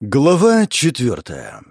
Глава четвертая.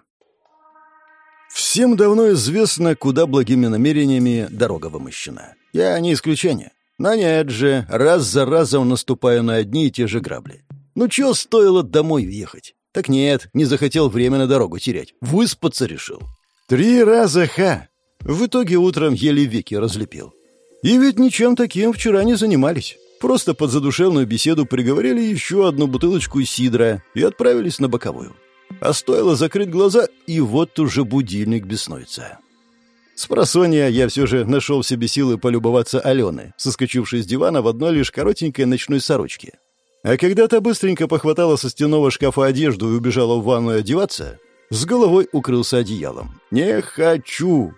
Всем давно известно, куда благими намерениями дорога вымощена. Я не исключение. Но нет же, раз за разом наступаю на одни и те же грабли. Ну чё стоило домой ехать? Так нет, не захотел время на дорогу терять. Выспаться решил. Три раза ха! В итоге утром еле веки разлепил. И ведь ничем таким вчера не занимались. Просто под задушевную беседу приговорили еще одну бутылочку сидра и отправились на боковую. А стоило закрыть глаза, и вот уже будильник беснуется. С просонья я все же нашел в себе силы полюбоваться Аленой, соскочившей с дивана в одной лишь коротенькой ночной сорочке. А когда-то быстренько похватала со стенного шкафа одежду и убежала в ванную одеваться, с головой укрылся одеялом. «Не хочу!»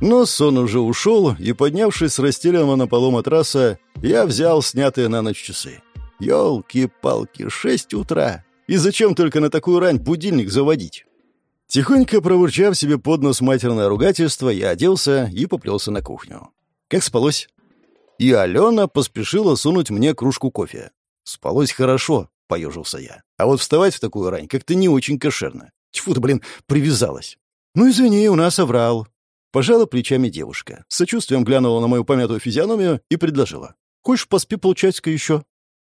Но сон уже ушел, и, поднявшись с расстеленного на полу матраса, я взял снятые на ночь часы. Ёлки-палки, шесть утра. И зачем только на такую рань будильник заводить? Тихонько пробурчав себе под нос матерное ругательство, я оделся и поплелся на кухню. Как спалось? И Алена поспешила сунуть мне кружку кофе. Спалось хорошо, поежился я. А вот вставать в такую рань как-то не очень кошерно. Тьфу ты, блин, привязалась. Ну, извини, у нас оврал. Пожала плечами девушка, с сочувствием глянула на мою помятую физиономию и предложила. «Хочешь, поспи полчасика еще?»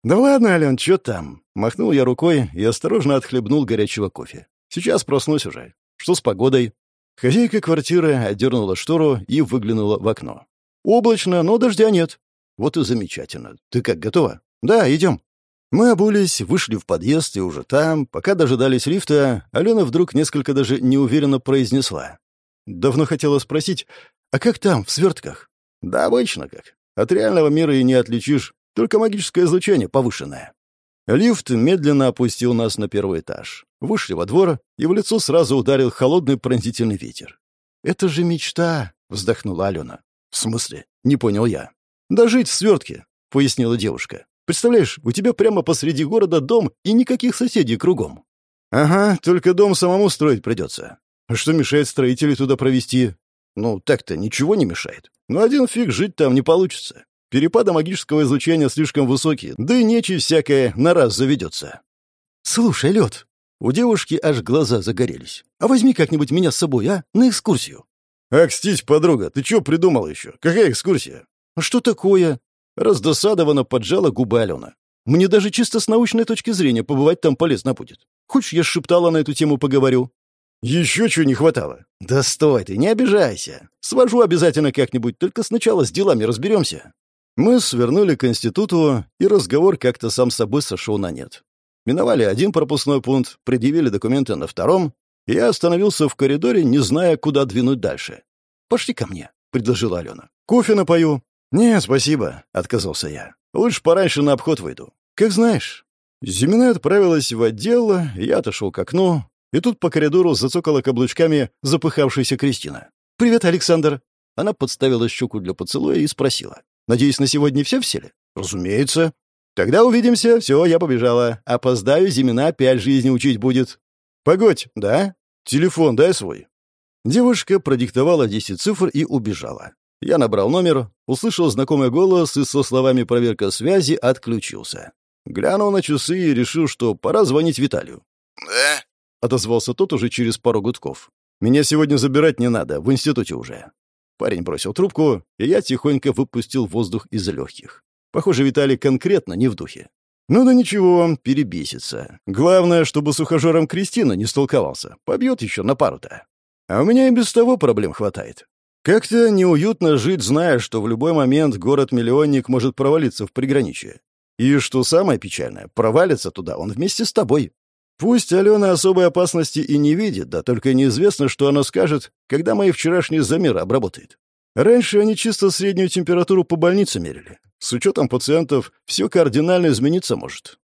«Да ладно, Ален, что там?» Махнул я рукой и осторожно отхлебнул горячего кофе. «Сейчас проснусь уже. Что с погодой?» Хозяйка квартиры отдернула штору и выглянула в окно. «Облачно, но дождя нет». «Вот и замечательно. Ты как, готова?» «Да, идем». Мы обулись, вышли в подъезд и уже там, пока дожидались лифта, Алена вдруг несколько даже неуверенно произнесла. Давно хотела спросить, а как там, в свертках? Да обычно как. От реального мира и не отличишь, только магическое излучение повышенное. Лифт медленно опустил нас на первый этаж. Вышли во двор, и в лицо сразу ударил холодный пронзительный ветер. «Это же мечта!» — вздохнула Алена. «В смысле?» — не понял я. «Да жить в свертке», — пояснила девушка. «Представляешь, у тебя прямо посреди города дом и никаких соседей кругом». «Ага, только дом самому строить придется. А что мешает строителей туда провести? Ну, так-то ничего не мешает. Но один фиг жить там не получится. Перепады магического излучения слишком высокие, да и нечисть всякая на раз заведется. «Слушай, Лед, у девушки аж глаза загорелись. А возьми как-нибудь меня с собой, а? На экскурсию». «Акстись, подруга, ты что придумала еще? Какая экскурсия?» «А что такое?» Раздосадованно поджала губы Алена. «Мне даже чисто с научной точки зрения побывать там полезно будет. Хочешь, я шептала на эту тему поговорю?» «Еще чего не хватало?» «Да стой ты, не обижайся. Свожу обязательно как-нибудь, только сначала с делами разберемся». Мы свернули к институту, и разговор как-то сам собой сошел на нет. Миновали один пропускной пункт, предъявили документы на втором, и я остановился в коридоре, не зная, куда двинуть дальше. «Пошли ко мне», — предложила Алена. «Кофе напою». «Не, спасибо», — отказался я. «Лучше пораньше на обход выйду». «Как знаешь». Зимина отправилась в отдел, я отошел к окну, и тут по коридору зацокала каблучками запыхавшаяся Кристина. «Привет, Александр!» Она подставила щеку для поцелуя и спросила. «Надеюсь, на сегодня все в селе?» «Разумеется». «Тогда увидимся. Все, я побежала. Опоздаю, Зимина опять жизни учить будет». «Погодь, да? Телефон дай свой». Девушка продиктовала 10 цифр и убежала. Я набрал номер, услышал знакомый голос и со словами «проверка связи» отключился. Глянул на часы и решил, что пора звонить Виталию. «Да?» — отозвался тот уже через пару гудков. «Меня сегодня забирать не надо, в институте уже». Парень бросил трубку, и я тихонько выпустил воздух из легких. Похоже, Виталий конкретно не в духе. Ну да ничего, перебесится. Главное, чтобы с ухажером Кристина не столковался. Побьет еще на пару-то. А у меня и без того проблем хватает. Как-то неуютно жить, зная, что в любой момент город-миллионник может провалиться в приграничье. И что самое печальное, провалится туда он вместе с тобой. Пусть Алена особой опасности и не видит, да только неизвестно, что она скажет, когда мои вчерашние замеры обработает. Раньше они чисто среднюю температуру по больнице мерили. С учетом пациентов все кардинально измениться может.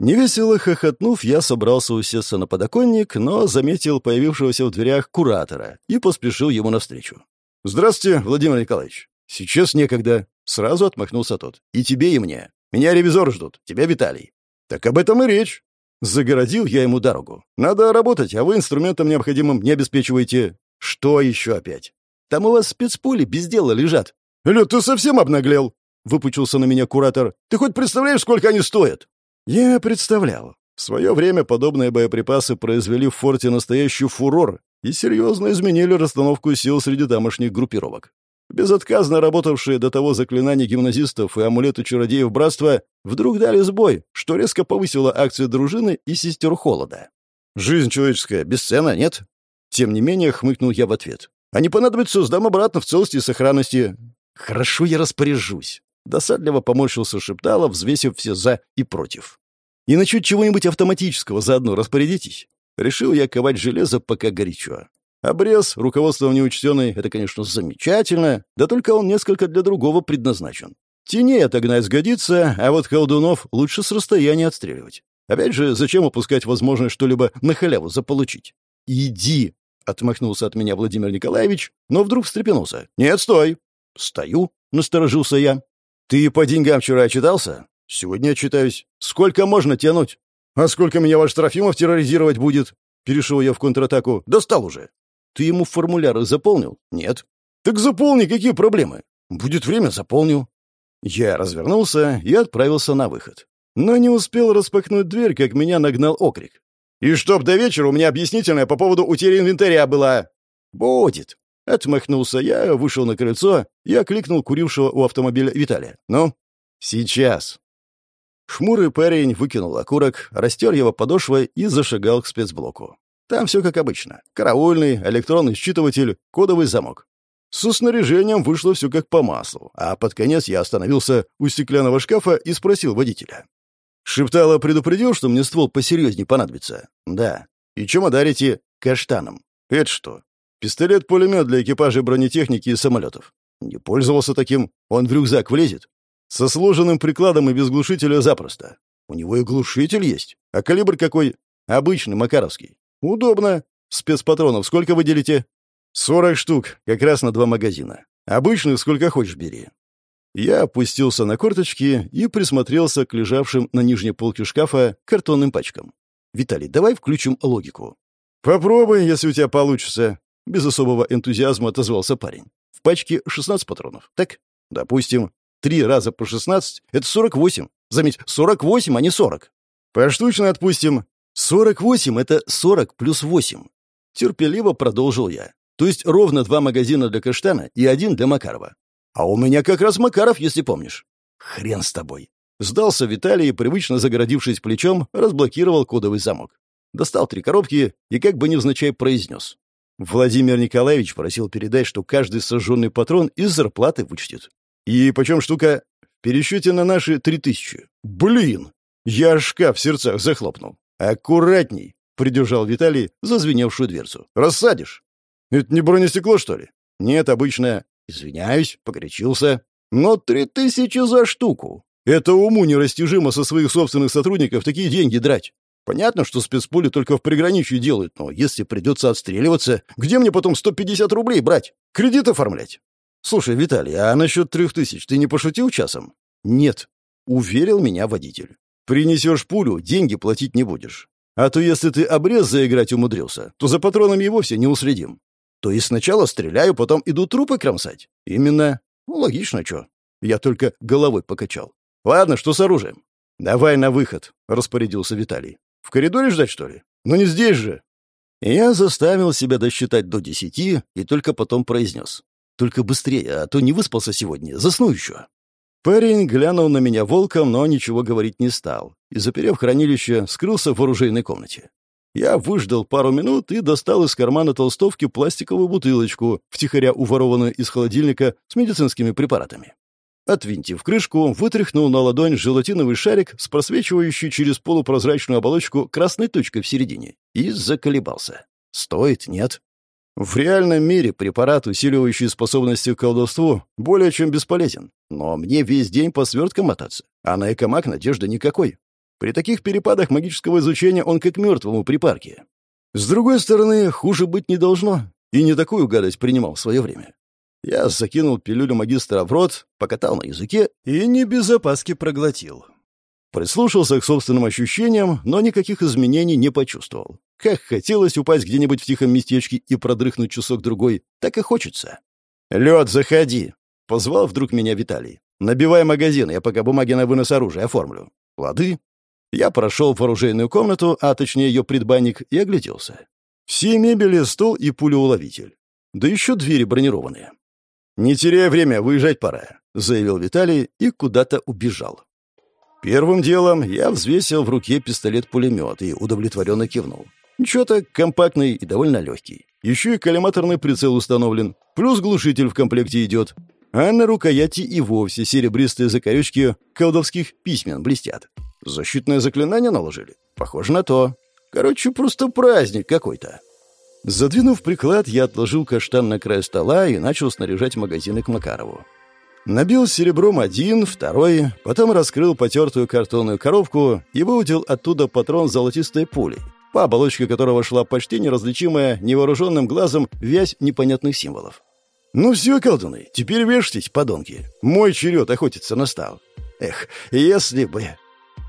Невесело хохотнув, я собрался усесться на подоконник, но заметил появившегося в дверях куратора и поспешил ему навстречу. «Здравствуйте, Владимир Николаевич. Сейчас некогда». Сразу отмахнулся тот. «И тебе, и мне. Меня ревизоры ждут. Тебя, Виталий». «Так об этом и речь. Загородил я ему дорогу. «Надо работать, а вы инструментом необходимым не обеспечиваете». «Что еще опять?» «Там у вас спецпули без дела лежат». «Лё, ты совсем обнаглел?» — выпучился на меня куратор. «Ты хоть представляешь, сколько они стоят?» Я представлял. В свое время подобные боеприпасы произвели в форте настоящий фурор и серьезно изменили расстановку сил среди тамошних группировок. Безотказно работавшие до того заклинания гимназистов и амулеты чародеев братства вдруг дали сбой, что резко повысило акции дружины и сестер холода. «Жизнь человеческая бесценна, нет?» Тем не менее, хмыкнул я в ответ. «А не понадобится, сдам обратно в целости и сохранности». «Хорошо, я распоряжусь», — досадливо поморщился Шептала, взвесив все «за» и «против». «И насчет чего-нибудь автоматического заодно распорядитесь». Решил я ковать железо, пока горячо. Обрез, руководством неучтенный, это, конечно, замечательно, да только он несколько для другого предназначен. Теней отогнать сгодится, а вот колдунов лучше с расстояния отстреливать. Опять же, зачем упускать возможность что-либо на халяву заполучить? «Иди!» — отмахнулся от меня Владимир Николаевич, но вдруг встрепенулся. «Нет, стой!» «Стою!» — насторожился я. «Ты по деньгам вчера отчитался?» «Сегодня отчитаюсь. Сколько можно тянуть?» «А сколько меня ваш Трофимов терроризировать будет?» Перешел я в контратаку. «Достал уже!» «Ты ему формуляры заполнил?» «Нет». «Так заполни, какие проблемы?» «Будет время, заполню». Я развернулся и отправился на выход. Но не успел распахнуть дверь, как меня нагнал окрик. «И чтоб до вечера у меня объяснительная по поводу утери инвентаря была!» «Будет!» Отмахнулся я, вышел на крыльцо и окликнул курившего у автомобиля Виталия. «Ну?» «Сейчас!» Шмурый парень выкинул окурок, растер его подошвой и зашагал к спецблоку. Там все как обычно. Караульный, электронный считыватель, кодовый замок. Со снаряжением вышло все как по маслу, а под конец я остановился у стеклянного шкафа и спросил водителя. Шептала предупредил, что мне ствол посерьезнее понадобится. Да. И чем одарите? Каштаном. Это что? Пистолет-пулемет для экипажей бронетехники и самолетов. Не пользовался таким. Он в рюкзак влезет. Со сложенным прикладом и без глушителя запросто. У него и глушитель есть. А калибр какой? Обычный, макаровский. Удобно. Спецпатронов сколько вы делите? Сорок штук, как раз на два магазина. Обычных сколько хочешь бери. Я опустился на корточки и присмотрелся к лежавшим на нижней полке шкафа картонным пачкам. «Виталий, давай включим логику». «Попробуй, если у тебя получится», — без особого энтузиазма отозвался парень. «В пачке 16 патронов, так? Допустим, три раза по 16 — это 48. Заметь, 48, а не 40. Поштучно отпустим. 48 — это 40 плюс 8. Терпеливо продолжил я. То есть ровно два магазина для Каштана и один для Макарова. А у меня как раз Макаров, если помнишь. Хрен с тобой. Сдался Виталий, привычно загородившись плечом, разблокировал кодовый замок. Достал три коробки и как бы невзначай произнес. Владимир Николаевич просил передать, что каждый сожженный патрон из зарплаты вычтет. И почем штука? В пересчете на наши три тысячи. Блин! Я шкаф в сердцах захлопнул. Аккуратней, придержал Виталий зазвеневшую дверцу. Рассадишь. Это не бронестекло, что ли? Нет, обычное. Извиняюсь, погорячился. Но три тысячи за штуку. Это уму нерастяжимо со своих собственных сотрудников такие деньги драть. Понятно, что спецпули только в приграничье делают, но если придется отстреливаться, где мне потом 150 рублей брать? Кредит оформлять? Слушай, Виталий, а насчет трех тысяч ты не пошутил часом? Нет. Уверил меня водитель. Принесешь пулю, деньги платить не будешь. А то если ты обрез заиграть умудрился, то за патронами и вовсе не уследим. То есть сначала стреляю, потом иду трупы кромсать. Именно. Ну, логично, что. Я только головой покачал. Ладно, что с оружием? Давай на выход, распорядился Виталий. В коридоре ждать, что ли? Ну не здесь же. Я заставил себя досчитать до десяти и только потом произнес. Только быстрее, а то не выспался сегодня. Засну еще. Парень глянул на меня волком, но ничего говорить не стал, и, заперев хранилище, скрылся в оружейной комнате. Я выждал пару минут и достал из кармана толстовки пластиковую бутылочку, втихаря уворованную из холодильника с медицинскими препаратами. Отвинтив крышку, вытряхнул на ладонь желатиновый шарик с просвечивающей через полупрозрачную оболочку красной точкой в середине и заколебался. Стоит, нет? В реальном мире препарат, усиливающий способности к колдовству, более чем бесполезен. Но мне весь день по сверткам мотаться, а на экомаг надежды никакой. При таких перепадах магического изучения он как мертвому при парке. С другой стороны, хуже быть не должно. И не такую гадость принимал в свое время. Я закинул пилюлю магистра в рот, покатал на языке и не без опаски проглотил. Прислушался к собственным ощущениям, но никаких изменений не почувствовал. Как хотелось упасть где-нибудь в тихом местечке и продрыхнуть часок-другой, так и хочется. «Лед, заходи!» — позвал вдруг меня Виталий. «Набивай магазин, я пока бумаги на вынос оружия оформлю». «Лады?» Я прошел в оружейную комнату, а точнее ее предбанник, и огляделся. Все мебели, стол и пулеуловитель. Да еще двери бронированные. «Не теряя время, выезжать пора», — заявил Виталий и куда-то убежал. Первым делом я взвесил в руке пистолет-пулемет и удовлетворенно кивнул. Ничего-то компактный и довольно легкий. Еще и коллиматорный прицел установлен, плюс глушитель в комплекте идет. А на рукояти и вовсе серебристые закорючки колдовских письмен блестят. Защитное заклинание наложили? Похоже на то. Короче, просто праздник какой-то. Задвинув приклад, я отложил каштан на край стола и начал снаряжать магазины к Макарову. Набил серебром один, второй, потом раскрыл потертую картонную коробку и выудил оттуда патрон золотистой пулей, по оболочке которого шла почти неразличимая невооруженным глазом вязь непонятных символов. «Ну все, колдуны, теперь вешайтесь, подонки. Мой черед охотиться настал. Эх, если бы...»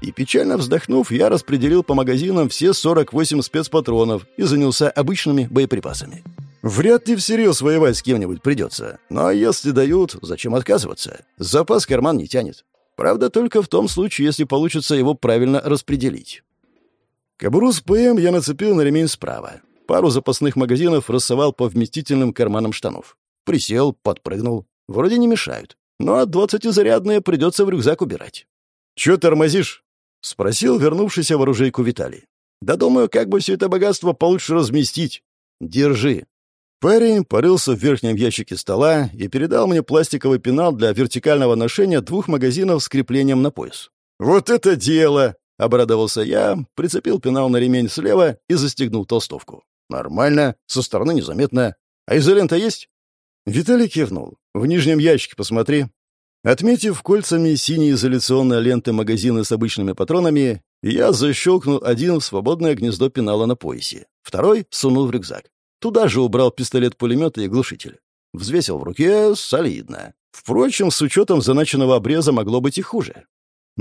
И печально вздохнув, я распределил по магазинам все 48 спецпатронов и занялся обычными боеприпасами. Вряд ли всерьез воевать с кем-нибудь придется. Но если дают, зачем отказываться? Запас карман не тянет. Правда, только в том случае, если получится его правильно распределить. Кобуру с ПМ я нацепил на ремень справа. Пару запасных магазинов рассовал по вместительным карманам штанов. Присел, подпрыгнул. Вроде не мешают. Но двадцатизарядные придется в рюкзак убирать. «Чё тормозишь?» — спросил вернувшийся в оружейку Виталий. «Да думаю, как бы все это богатство получше разместить. Держи». Парень порылся в верхнем ящике стола и передал мне пластиковый пенал для вертикального ношения двух магазинов с креплением на пояс. «Вот это дело!» — обрадовался я, прицепил пенал на ремень слева и застегнул толстовку. «Нормально, со стороны незаметно. А изолента есть?» Виталий кивнул. «В нижнем ящике посмотри». Отметив кольцами синие изоляционные ленты магазины с обычными патронами, я защелкнул один в свободное гнездо пенала на поясе, второй сунул в рюкзак. Туда же убрал пистолет-пулемет и глушитель. Взвесил в руке солидно. Впрочем, с учетом заначенного обреза могло быть и хуже.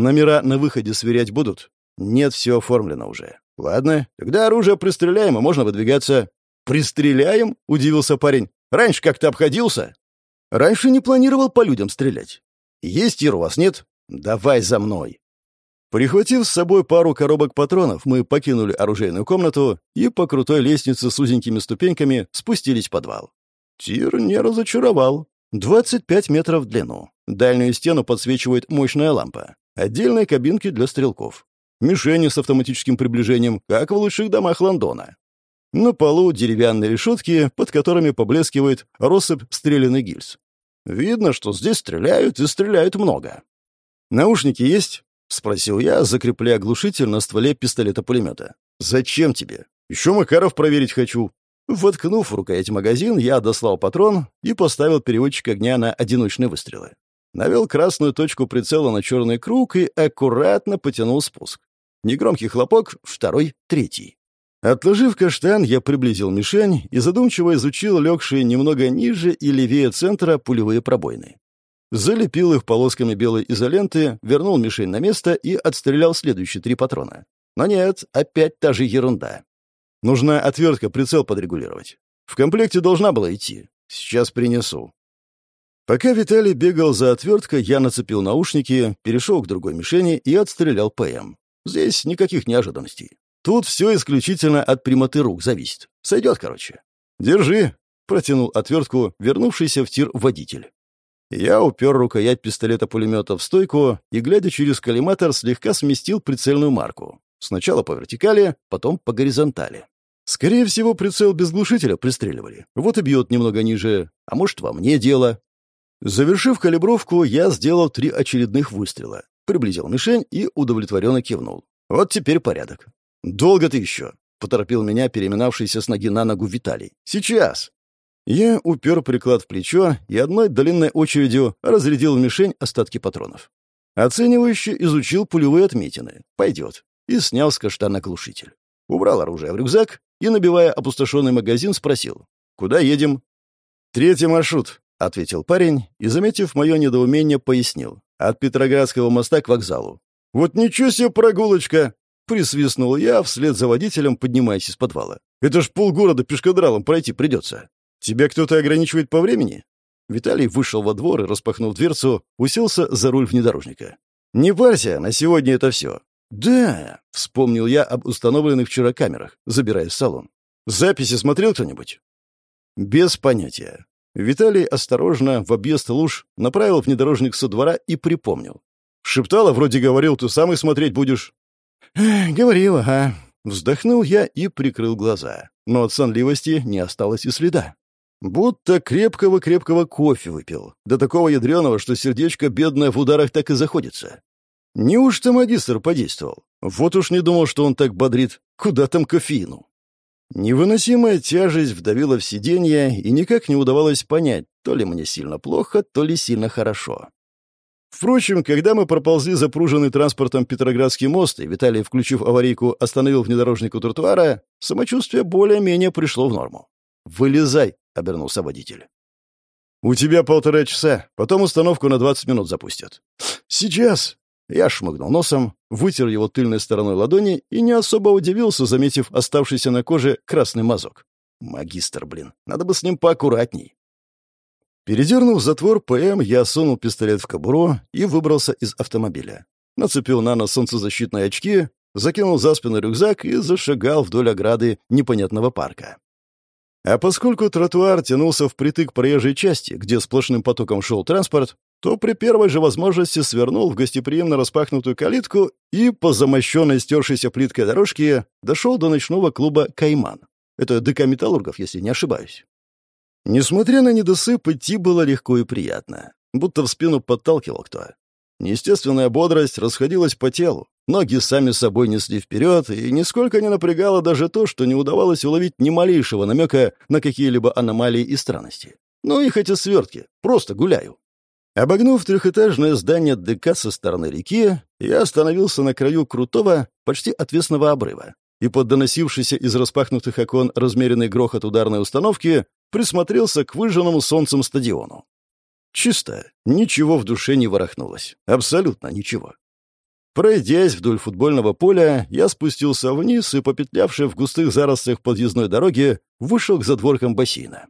Номера на выходе сверять будут? Нет, все оформлено уже. Ладно, тогда оружие пристреляем, и можно выдвигаться. «Пристреляем?» — удивился парень. «Раньше как-то обходился». «Раньше не планировал по людям стрелять. Есть тир у вас нет? Давай за мной. Прихватив с собой пару коробок патронов, мы покинули оружейную комнату и по крутой лестнице с узенькими ступеньками спустились в подвал. Тир не разочаровал. 25 метров в длину. Дальнюю стену подсвечивает мощная лампа. Отдельные кабинки для стрелков. Мишени с автоматическим приближением, как в лучших домах Лондона. На полу деревянные решетки, под которыми поблескивает россыпь стрелянных гильз. Видно, что здесь стреляют и стреляют много. «Наушники есть?» — спросил я, закрепляя глушитель на стволе пистолета-пулемета. «Зачем тебе? Еще Макаров проверить хочу». Воткнув в рукоять магазин, я дослал патрон и поставил переводчик огня на одиночные выстрелы. Навел красную точку прицела на черный круг и аккуратно потянул спуск. Негромкий хлопок, второй, третий. Отложив каштан, я приблизил мишень и задумчиво изучил легшие немного ниже и левее центра пулевые пробоины. Залепил их полосками белой изоленты, вернул мишень на место и отстрелял следующие три патрона. Но нет, опять та же ерунда. Нужна отвертка, прицел подрегулировать. В комплекте должна была идти. Сейчас принесу. Пока Виталий бегал за отверткой, я нацепил наушники, перешел к другой мишени и отстрелял ПМ. Здесь никаких неожиданностей. Тут все исключительно от прямоты рук зависит. Сойдет, короче. Держи, протянул отвертку, вернувшийся в тир водитель. Я упер рукоять пистолета-пулемета в стойку и, глядя через коллиматор, слегка сместил прицельную марку. Сначала по вертикали, потом по горизонтали. Скорее всего, прицел без глушителя пристреливали. Вот и бьет немного ниже. А может, во мне дело. Завершив калибровку, я сделал три очередных выстрела. Приблизил мишень и удовлетворенно кивнул. Вот теперь порядок. «Долго ты еще?» — поторопил меня переминавшийся с ноги на ногу Виталий. «Сейчас!» Я упер приклад в плечо и одной длинной очередью разрядил в мишень остатки патронов. Оценивающе изучил пулевые отметины. «Пойдет». И снял с каштана глушитель. Убрал оружие в рюкзак и, набивая опустошенный магазин, спросил. «Куда едем?» «Третий маршрут», — ответил парень и, заметив мое недоумение, пояснил. «От Петроградского моста к вокзалу». «Вот ничего себе прогулочка!» Присвистнул я, вслед за водителем поднимаясь из подвала. «Это ж полгорода пешкадралом пройти придется. Тебя кто-то ограничивает по времени?» Виталий вышел во двор и, распахнув дверцу, уселся за руль внедорожника. «Не парься, на сегодня это все. «Да», — вспомнил я об установленных вчера камерах, забираясь в салон. «Записи смотрел кто-нибудь?» «Без понятия». Виталий осторожно, в объезд луж, направил внедорожник со двора и припомнил. «Шептала, вроде говорил, ты сам и смотреть будешь». «Говорил, ага». Вздохнул я и прикрыл глаза, но от сонливости не осталось и следа. Будто крепкого-крепкого кофе выпил, до такого ядреного, что сердечко бедное в ударах так и заходится. Неужто магистр подействовал? Вот уж не думал, что он так бодрит. Куда там кофеину? Невыносимая тяжесть вдавила в сиденье, и никак не удавалось понять, то ли мне сильно плохо, то ли сильно хорошо. Впрочем, когда мы проползли запруженный транспортом Петроградский мост, и Виталий, включив аварийку, остановил внедорожник у тротуара, самочувствие более-менее пришло в норму. «Вылезай», — обернулся водитель. «У тебя полтора часа, потом установку на двадцать минут запустят». «Сейчас», я шмыгнул носом, вытер его тыльной стороной ладони и не особо удивился, заметив оставшийся на коже красный мазок. Магистр, блин, надо бы с ним поаккуратней. Передернув затвор ПМ, я сунул пистолет в кобуру и выбрался из автомобиля. Нацепил на нос солнцезащитные очки, закинул за спину рюкзак и зашагал вдоль ограды непонятного парка. А поскольку тротуар тянулся впритык проезжей части, где сплошным потоком шел транспорт, то при первой же возможности свернул в гостеприимно распахнутую калитку и по замощенной стершейся плиткой дорожке дошел до ночного клуба «Кайман». Это ДК «Металлургов», если не ошибаюсь. Несмотря на недосып, идти было легко и приятно. Будто в спину подталкивал кто. Неестественная бодрость расходилась по телу. Ноги сами собой несли вперед, и нисколько не напрягало даже то, что не удавалось уловить ни малейшего намека на какие-либо аномалии и странности. Ну и хоть и свертки, просто гуляю. Обогнув трехэтажное здание ДК со стороны реки, я остановился на краю крутого, почти отвесного обрыва и под доносившийся из распахнутых окон размеренный грохот ударной установки присмотрелся к выжженному солнцем стадиону. Чисто, ничего в душе не ворохнулось. Абсолютно ничего. Пройдясь вдоль футбольного поля, я спустился вниз и, попетлявший в густых зарослях подъездной дороги, вышел к задворкам бассейна.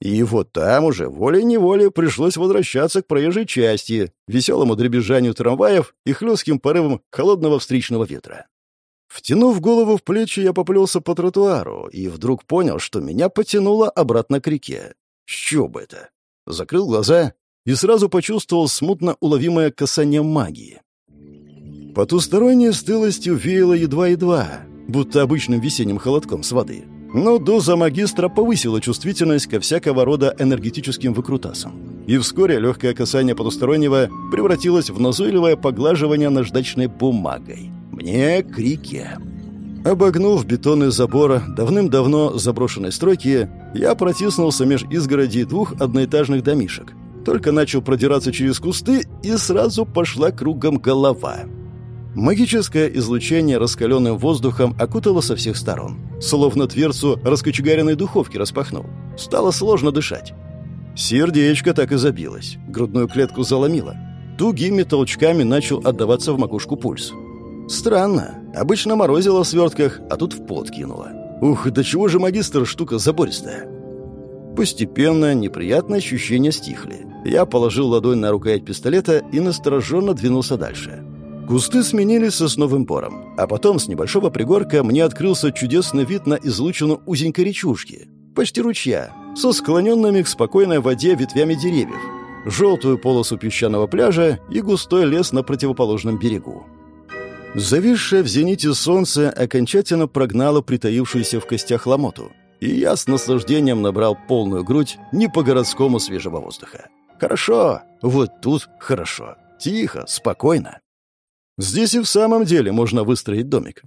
И вот там уже волей-неволей пришлось возвращаться к проезжей части, веселому дребезжанию трамваев и хлестким порывам холодного встречного ветра. Втянув голову в плечи, я поплелся по тротуару и вдруг понял, что меня потянуло обратно к реке. Что бы это? Закрыл глаза и сразу почувствовал смутно уловимое касание магии. Потусторонней стылостью веяло едва-едва, будто обычным весенним холодком с воды — но доза магистра повысила чувствительность ко всякого рода энергетическим выкрутасам. И вскоре легкое касание потустороннего превратилось в назойливое поглаживание наждачной бумагой. Мне к реке. Обогнув бетонный забор давным-давно заброшенной стройки, я протиснулся меж изгородей двух одноэтажных домишек. Только начал продираться через кусты, и сразу пошла кругом голова — Магическое излучение раскаленным воздухом окутало со всех сторон. Словно дверцу раскочегаренной духовки распахнул. Стало сложно дышать. Сердечко так и забилось. Грудную клетку заломило. Тугими толчками начал отдаваться в макушку пульс. Странно. Обычно морозило в свертках, а тут в пот кинуло. Ух, до чего же магистр штука забористая. Постепенно неприятные ощущения стихли. Я положил ладонь на рукоять пистолета и настороженно двинулся дальше. Кусты сменились сосновым бором, а потом с небольшого пригорка мне открылся чудесный вид на излучину узенькой речушки, почти ручья, со склоненными к спокойной воде ветвями деревьев, желтую полосу песчаного пляжа и густой лес на противоположном берегу. Зависшее в зените солнце окончательно прогнало притаившуюся в костях ломоту, и я с наслаждением набрал полную грудь не по-городскому свежего воздуха. Хорошо, вот тут хорошо, тихо, спокойно. Здесь и в самом деле можно выстроить домик.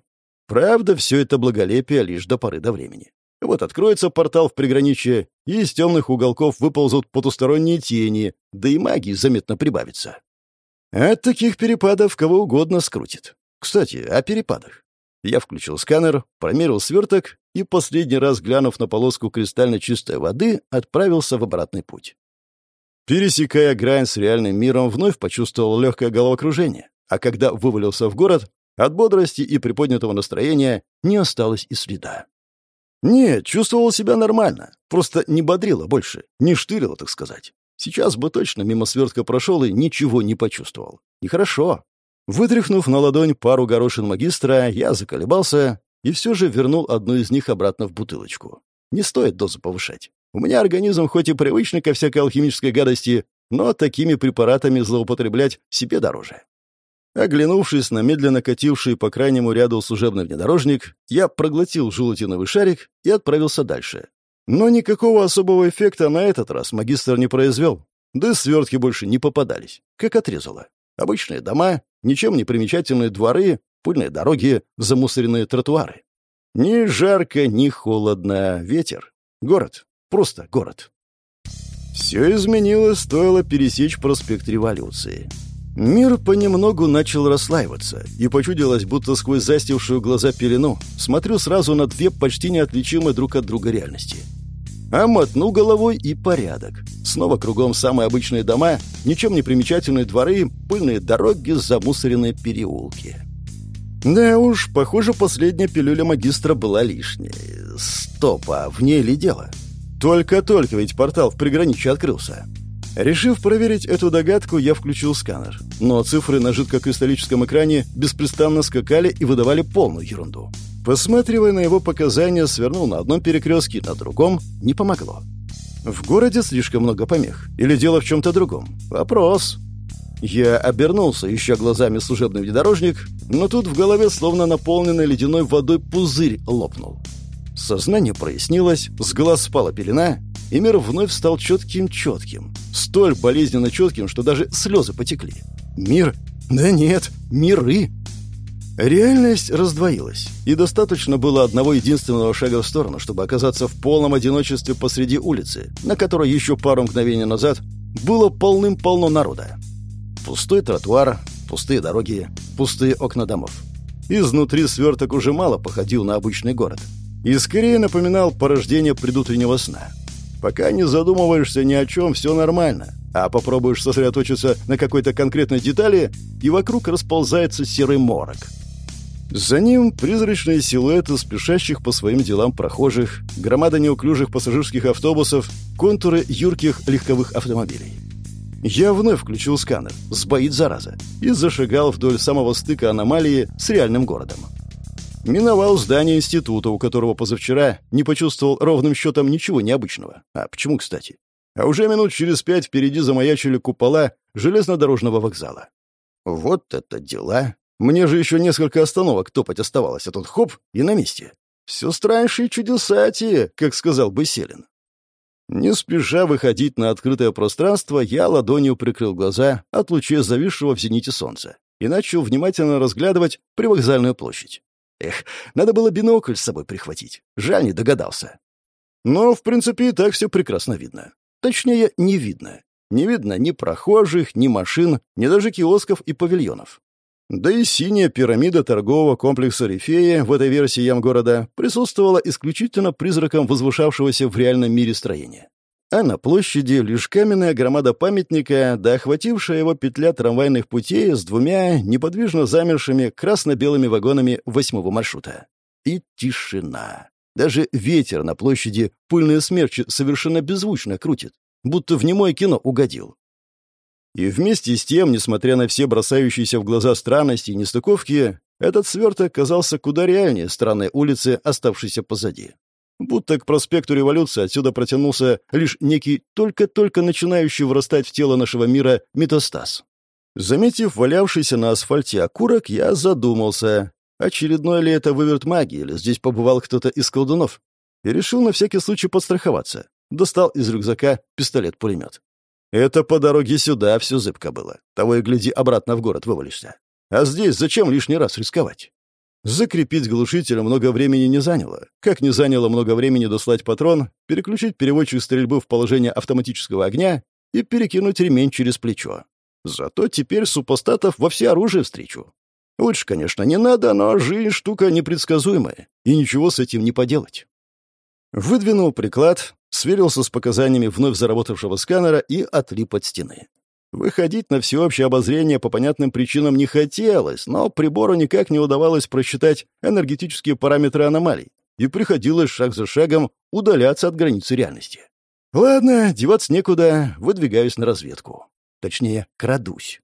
Правда, все это благолепие лишь до поры до времени. Вот откроется портал в приграничье, и из темных уголков выползут потусторонние тени, да и магии заметно прибавится. От таких перепадов кого угодно скрутит. Кстати, о перепадах. Я включил сканер, промерил сверток и, последний раз глянув на полоску кристально чистой воды, отправился в обратный путь. Пересекая грань с реальным миром, вновь почувствовал легкое головокружение а когда вывалился в город, от бодрости и приподнятого настроения не осталось и следа. Нет, чувствовал себя нормально, просто не бодрило больше, не штырило, так сказать. Сейчас бы точно мимо свертка прошел и ничего не почувствовал. Нехорошо. Вытряхнув на ладонь пару горошин магистра, я заколебался и все же вернул одну из них обратно в бутылочку. Не стоит дозу повышать. У меня организм хоть и привычный ко всякой алхимической гадости, но такими препаратами злоупотреблять себе дороже. Оглянувшись на медленно кативший по крайнему ряду служебный внедорожник, я проглотил желатиновый шарик и отправился дальше. Но никакого особого эффекта на этот раз магистр не произвел. Да и свертки больше не попадались, как отрезало. Обычные дома, ничем не примечательные дворы, пыльные дороги, замусоренные тротуары. Ни жарко, ни холодно, ветер. Город. Просто город. Все изменилось, стоило пересечь проспект Революции. Мир понемногу начал расслаиваться, и почудилось, будто сквозь застившую глаза пелену смотрю сразу на две почти неотличимые друг от друга реальности. А мотну головой и порядок. Снова кругом самые обычные дома, ничем не примечательные дворы, пыльные дороги, замусоренные переулки. Да уж, похоже, последняя пилюля магистра была лишней. Стоп, а в ней ли дело? Только-только ведь портал в приграничье открылся. Решив проверить эту догадку, я включил сканер. Но цифры на жидкокристаллическом экране беспрестанно скакали и выдавали полную ерунду. Посматривая на его показания, свернул на одном перекрестке, на другом не помогло. В городе слишком много помех. Или дело в чем-то другом? Вопрос. Я обернулся, ища глазами служебный внедорожник, но тут в голове, словно наполненный ледяной водой, пузырь лопнул. Сознание прояснилось, с глаз спала пелена, и мир вновь стал четким-четким. Столь болезненно четким, что даже слезы потекли. Мир? Да нет, миры. Реальность раздвоилась, и достаточно было одного единственного шага в сторону, чтобы оказаться в полном одиночестве посреди улицы, на которой еще пару мгновений назад было полным-полно народа. Пустой тротуар, пустые дороги, пустые окна домов. Изнутри сверток уже мало походил на обычный город. И скорее напоминал порождение предутреннего сна — Пока не задумываешься ни о чем, все нормально. А попробуешь сосредоточиться на какой-то конкретной детали, и вокруг расползается серый морок. За ним призрачные силуэты спешащих по своим делам прохожих, громада неуклюжих пассажирских автобусов, контуры юрких легковых автомобилей. Я вновь включил сканер, сбоит зараза, и зашагал вдоль самого стыка аномалии с реальным городом. Миновал здание института, у которого позавчера не почувствовал ровным счетом ничего необычного. А почему, кстати? А уже минут через пять впереди замаячили купола железнодорожного вокзала. Вот это дела! Мне же еще несколько остановок топать оставалось, а тут хоп, и на месте. Все страньше чудесати, как сказал бы Селин. Не спеша выходить на открытое пространство, я ладонью прикрыл глаза от лучей зависшего в зените солнца и начал внимательно разглядывать привокзальную площадь. Эх, надо было бинокль с собой прихватить. Жаль, не догадался. Но, в принципе, и так все прекрасно видно. Точнее, не видно. Не видно ни прохожих, ни машин, ни даже киосков и павильонов. Да и синяя пирамида торгового комплекса Рифея в этой версии Ямгорода присутствовала исключительно призраком возвышавшегося в реальном мире строения а на площади лишь каменная громада памятника, да охватившая его петля трамвайных путей с двумя неподвижно замершими красно-белыми вагонами восьмого маршрута. И тишина. Даже ветер на площади пыльные смерчи совершенно беззвучно крутит, будто в немое кино угодил. И вместе с тем, несмотря на все бросающиеся в глаза странности и нестыковки, этот сверток казался куда реальнее странной улицы, оставшейся позади будто к проспекту революции отсюда протянулся лишь некий только-только начинающий вырастать в тело нашего мира метастаз. Заметив валявшийся на асфальте окурок, я задумался, очередной ли это выверт магии, или здесь побывал кто-то из колдунов, и решил на всякий случай подстраховаться. Достал из рюкзака пистолет-пулемет. Это по дороге сюда все зыбко было. Того и гляди, обратно в город вывалишься. А здесь зачем лишний раз рисковать? Закрепить глушитель много времени не заняло. Как не заняло много времени дослать патрон, переключить переводчик стрельбы в положение автоматического огня и перекинуть ремень через плечо. Зато теперь супостатов во все оружие встречу. Лучше, конечно, не надо, но жизнь штука непредсказуемая, и ничего с этим не поделать. Выдвинул приклад, сверился с показаниями вновь заработавшего сканера и отлип от стены. Выходить на всеобщее обозрение по понятным причинам не хотелось, но прибору никак не удавалось просчитать энергетические параметры аномалий, и приходилось шаг за шагом удаляться от границы реальности. Ладно, деваться некуда, выдвигаюсь на разведку. Точнее, крадусь.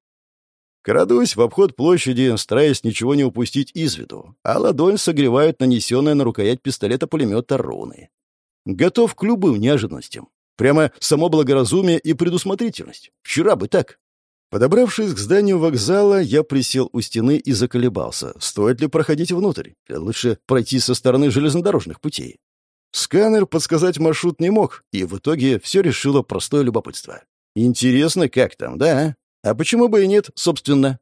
Крадусь в обход площади, стараясь ничего не упустить из виду, а ладонь согревает нанесенная на рукоять пистолета-пулемета руны. Готов к любым неожиданностям. Прямо само благоразумие и предусмотрительность. Вчера бы так. Подобравшись к зданию вокзала, я присел у стены и заколебался, стоит ли проходить внутрь, лучше пройти со стороны железнодорожных путей. Сканер подсказать маршрут не мог, и в итоге все решило простое любопытство. Интересно, как там, да? А почему бы и нет, собственно?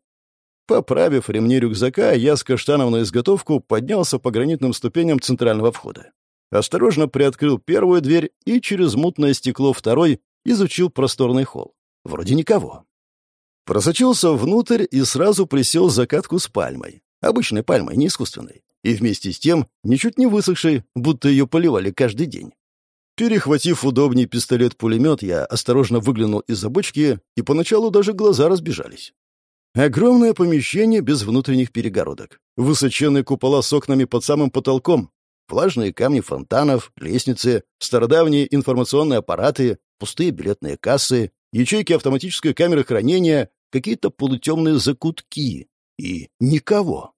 Поправив ремни рюкзака, я с каштаном на изготовку поднялся по гранитным ступеням центрального входа. Осторожно приоткрыл первую дверь и через мутное стекло второй изучил просторный холл. Вроде никого. Просочился внутрь и сразу присел закатку с пальмой. Обычной пальмой, не искусственной. И вместе с тем ничуть не высохшей, будто ее поливали каждый день. Перехватив удобней пистолет-пулемет, я осторожно выглянул из-за бочки, и поначалу даже глаза разбежались. Огромное помещение без внутренних перегородок. Высоченные купола с окнами под самым потолком. Влажные камни фонтанов, лестницы, стародавние информационные аппараты, пустые билетные кассы, ячейки автоматической камеры хранения, какие-то полутемные закутки. И никого.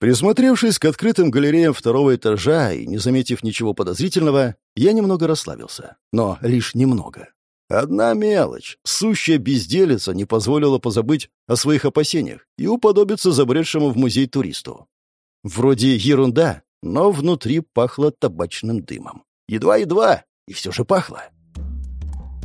Присмотревшись к открытым галереям второго этажа и не заметив ничего подозрительного, я немного расслабился. Но лишь немного. Одна мелочь, сущая безделица, не позволила позабыть о своих опасениях и уподобиться забредшему в музей туристу. Вроде ерунда, но внутри пахло табачным дымом. Едва-едва, и все же пахло.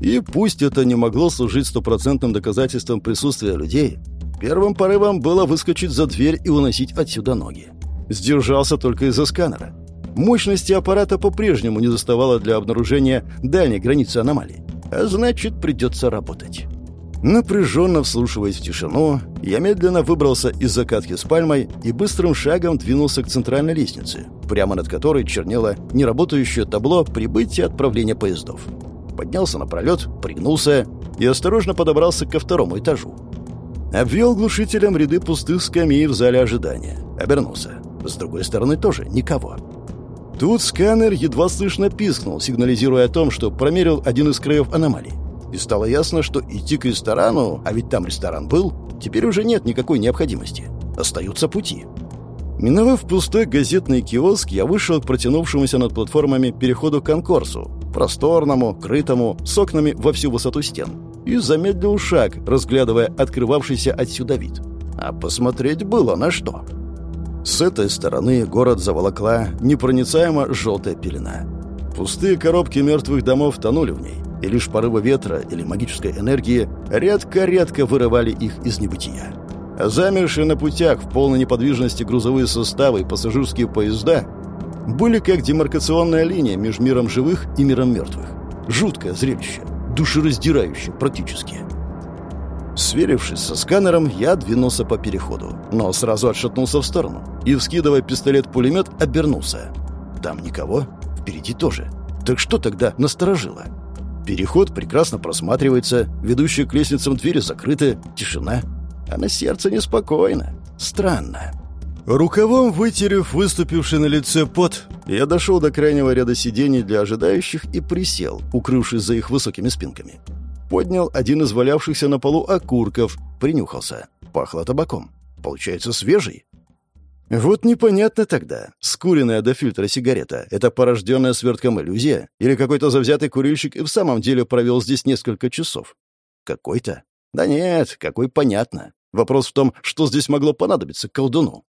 И пусть это не могло служить стопроцентным доказательством присутствия людей, Первым порывом было выскочить за дверь и уносить отсюда ноги. Сдержался только из-за сканера. Мощности аппарата по-прежнему не заставало для обнаружения дальней границы аномалий. А значит, придется работать. Напряженно вслушиваясь в тишину, я медленно выбрался из закатки с пальмой и быстрым шагом двинулся к центральной лестнице, прямо над которой чернело неработающее табло прибытия и отправления поездов. Поднялся на пролет, пригнулся и осторожно подобрался ко второму этажу. Обвел глушителем ряды пустых скамей в зале ожидания. Обернулся. С другой стороны тоже никого. Тут сканер едва слышно пискнул, сигнализируя о том, что промерил один из краев аномалий. И стало ясно, что идти к ресторану, а ведь там ресторан был, теперь уже нет никакой необходимости. Остаются пути. Миновав пустой газетный киоск, я вышел к протянувшемуся над платформами переходу к конкурсу, просторному, крытому, с окнами во всю высоту стен и замедлил шаг, разглядывая открывавшийся отсюда вид. А посмотреть было на что. С этой стороны город заволокла непроницаемо желтая пелена. Пустые коробки мертвых домов тонули в ней, и лишь порывы ветра или магической энергии редко-редко вырывали их из небытия. Замершие на путях в полной неподвижности грузовые составы и пассажирские поезда были как демаркационная линия между миром живых и миром мертвых. Жуткое зрелище душераздирающе практически. Сверившись со сканером, я двинулся по переходу, но сразу отшатнулся в сторону и, вскидывая пистолет-пулемет, обернулся. Там никого, впереди тоже. Так что тогда насторожило? Переход прекрасно просматривается, ведущие к лестницам двери закрыты, тишина. А на сердце неспокойно. Странно. Рукавом вытерев выступивший на лице пот, я дошел до крайнего ряда сидений для ожидающих и присел, укрывшись за их высокими спинками. Поднял один из валявшихся на полу окурков, принюхался. Пахло табаком. Получается, свежий. Вот непонятно тогда, скуренная до фильтра сигарета — это порожденная свертком иллюзия? Или какой-то завзятый курильщик и в самом деле провел здесь несколько часов? Какой-то? Да нет, какой понятно. Вопрос в том, что здесь могло понадобиться колдуну.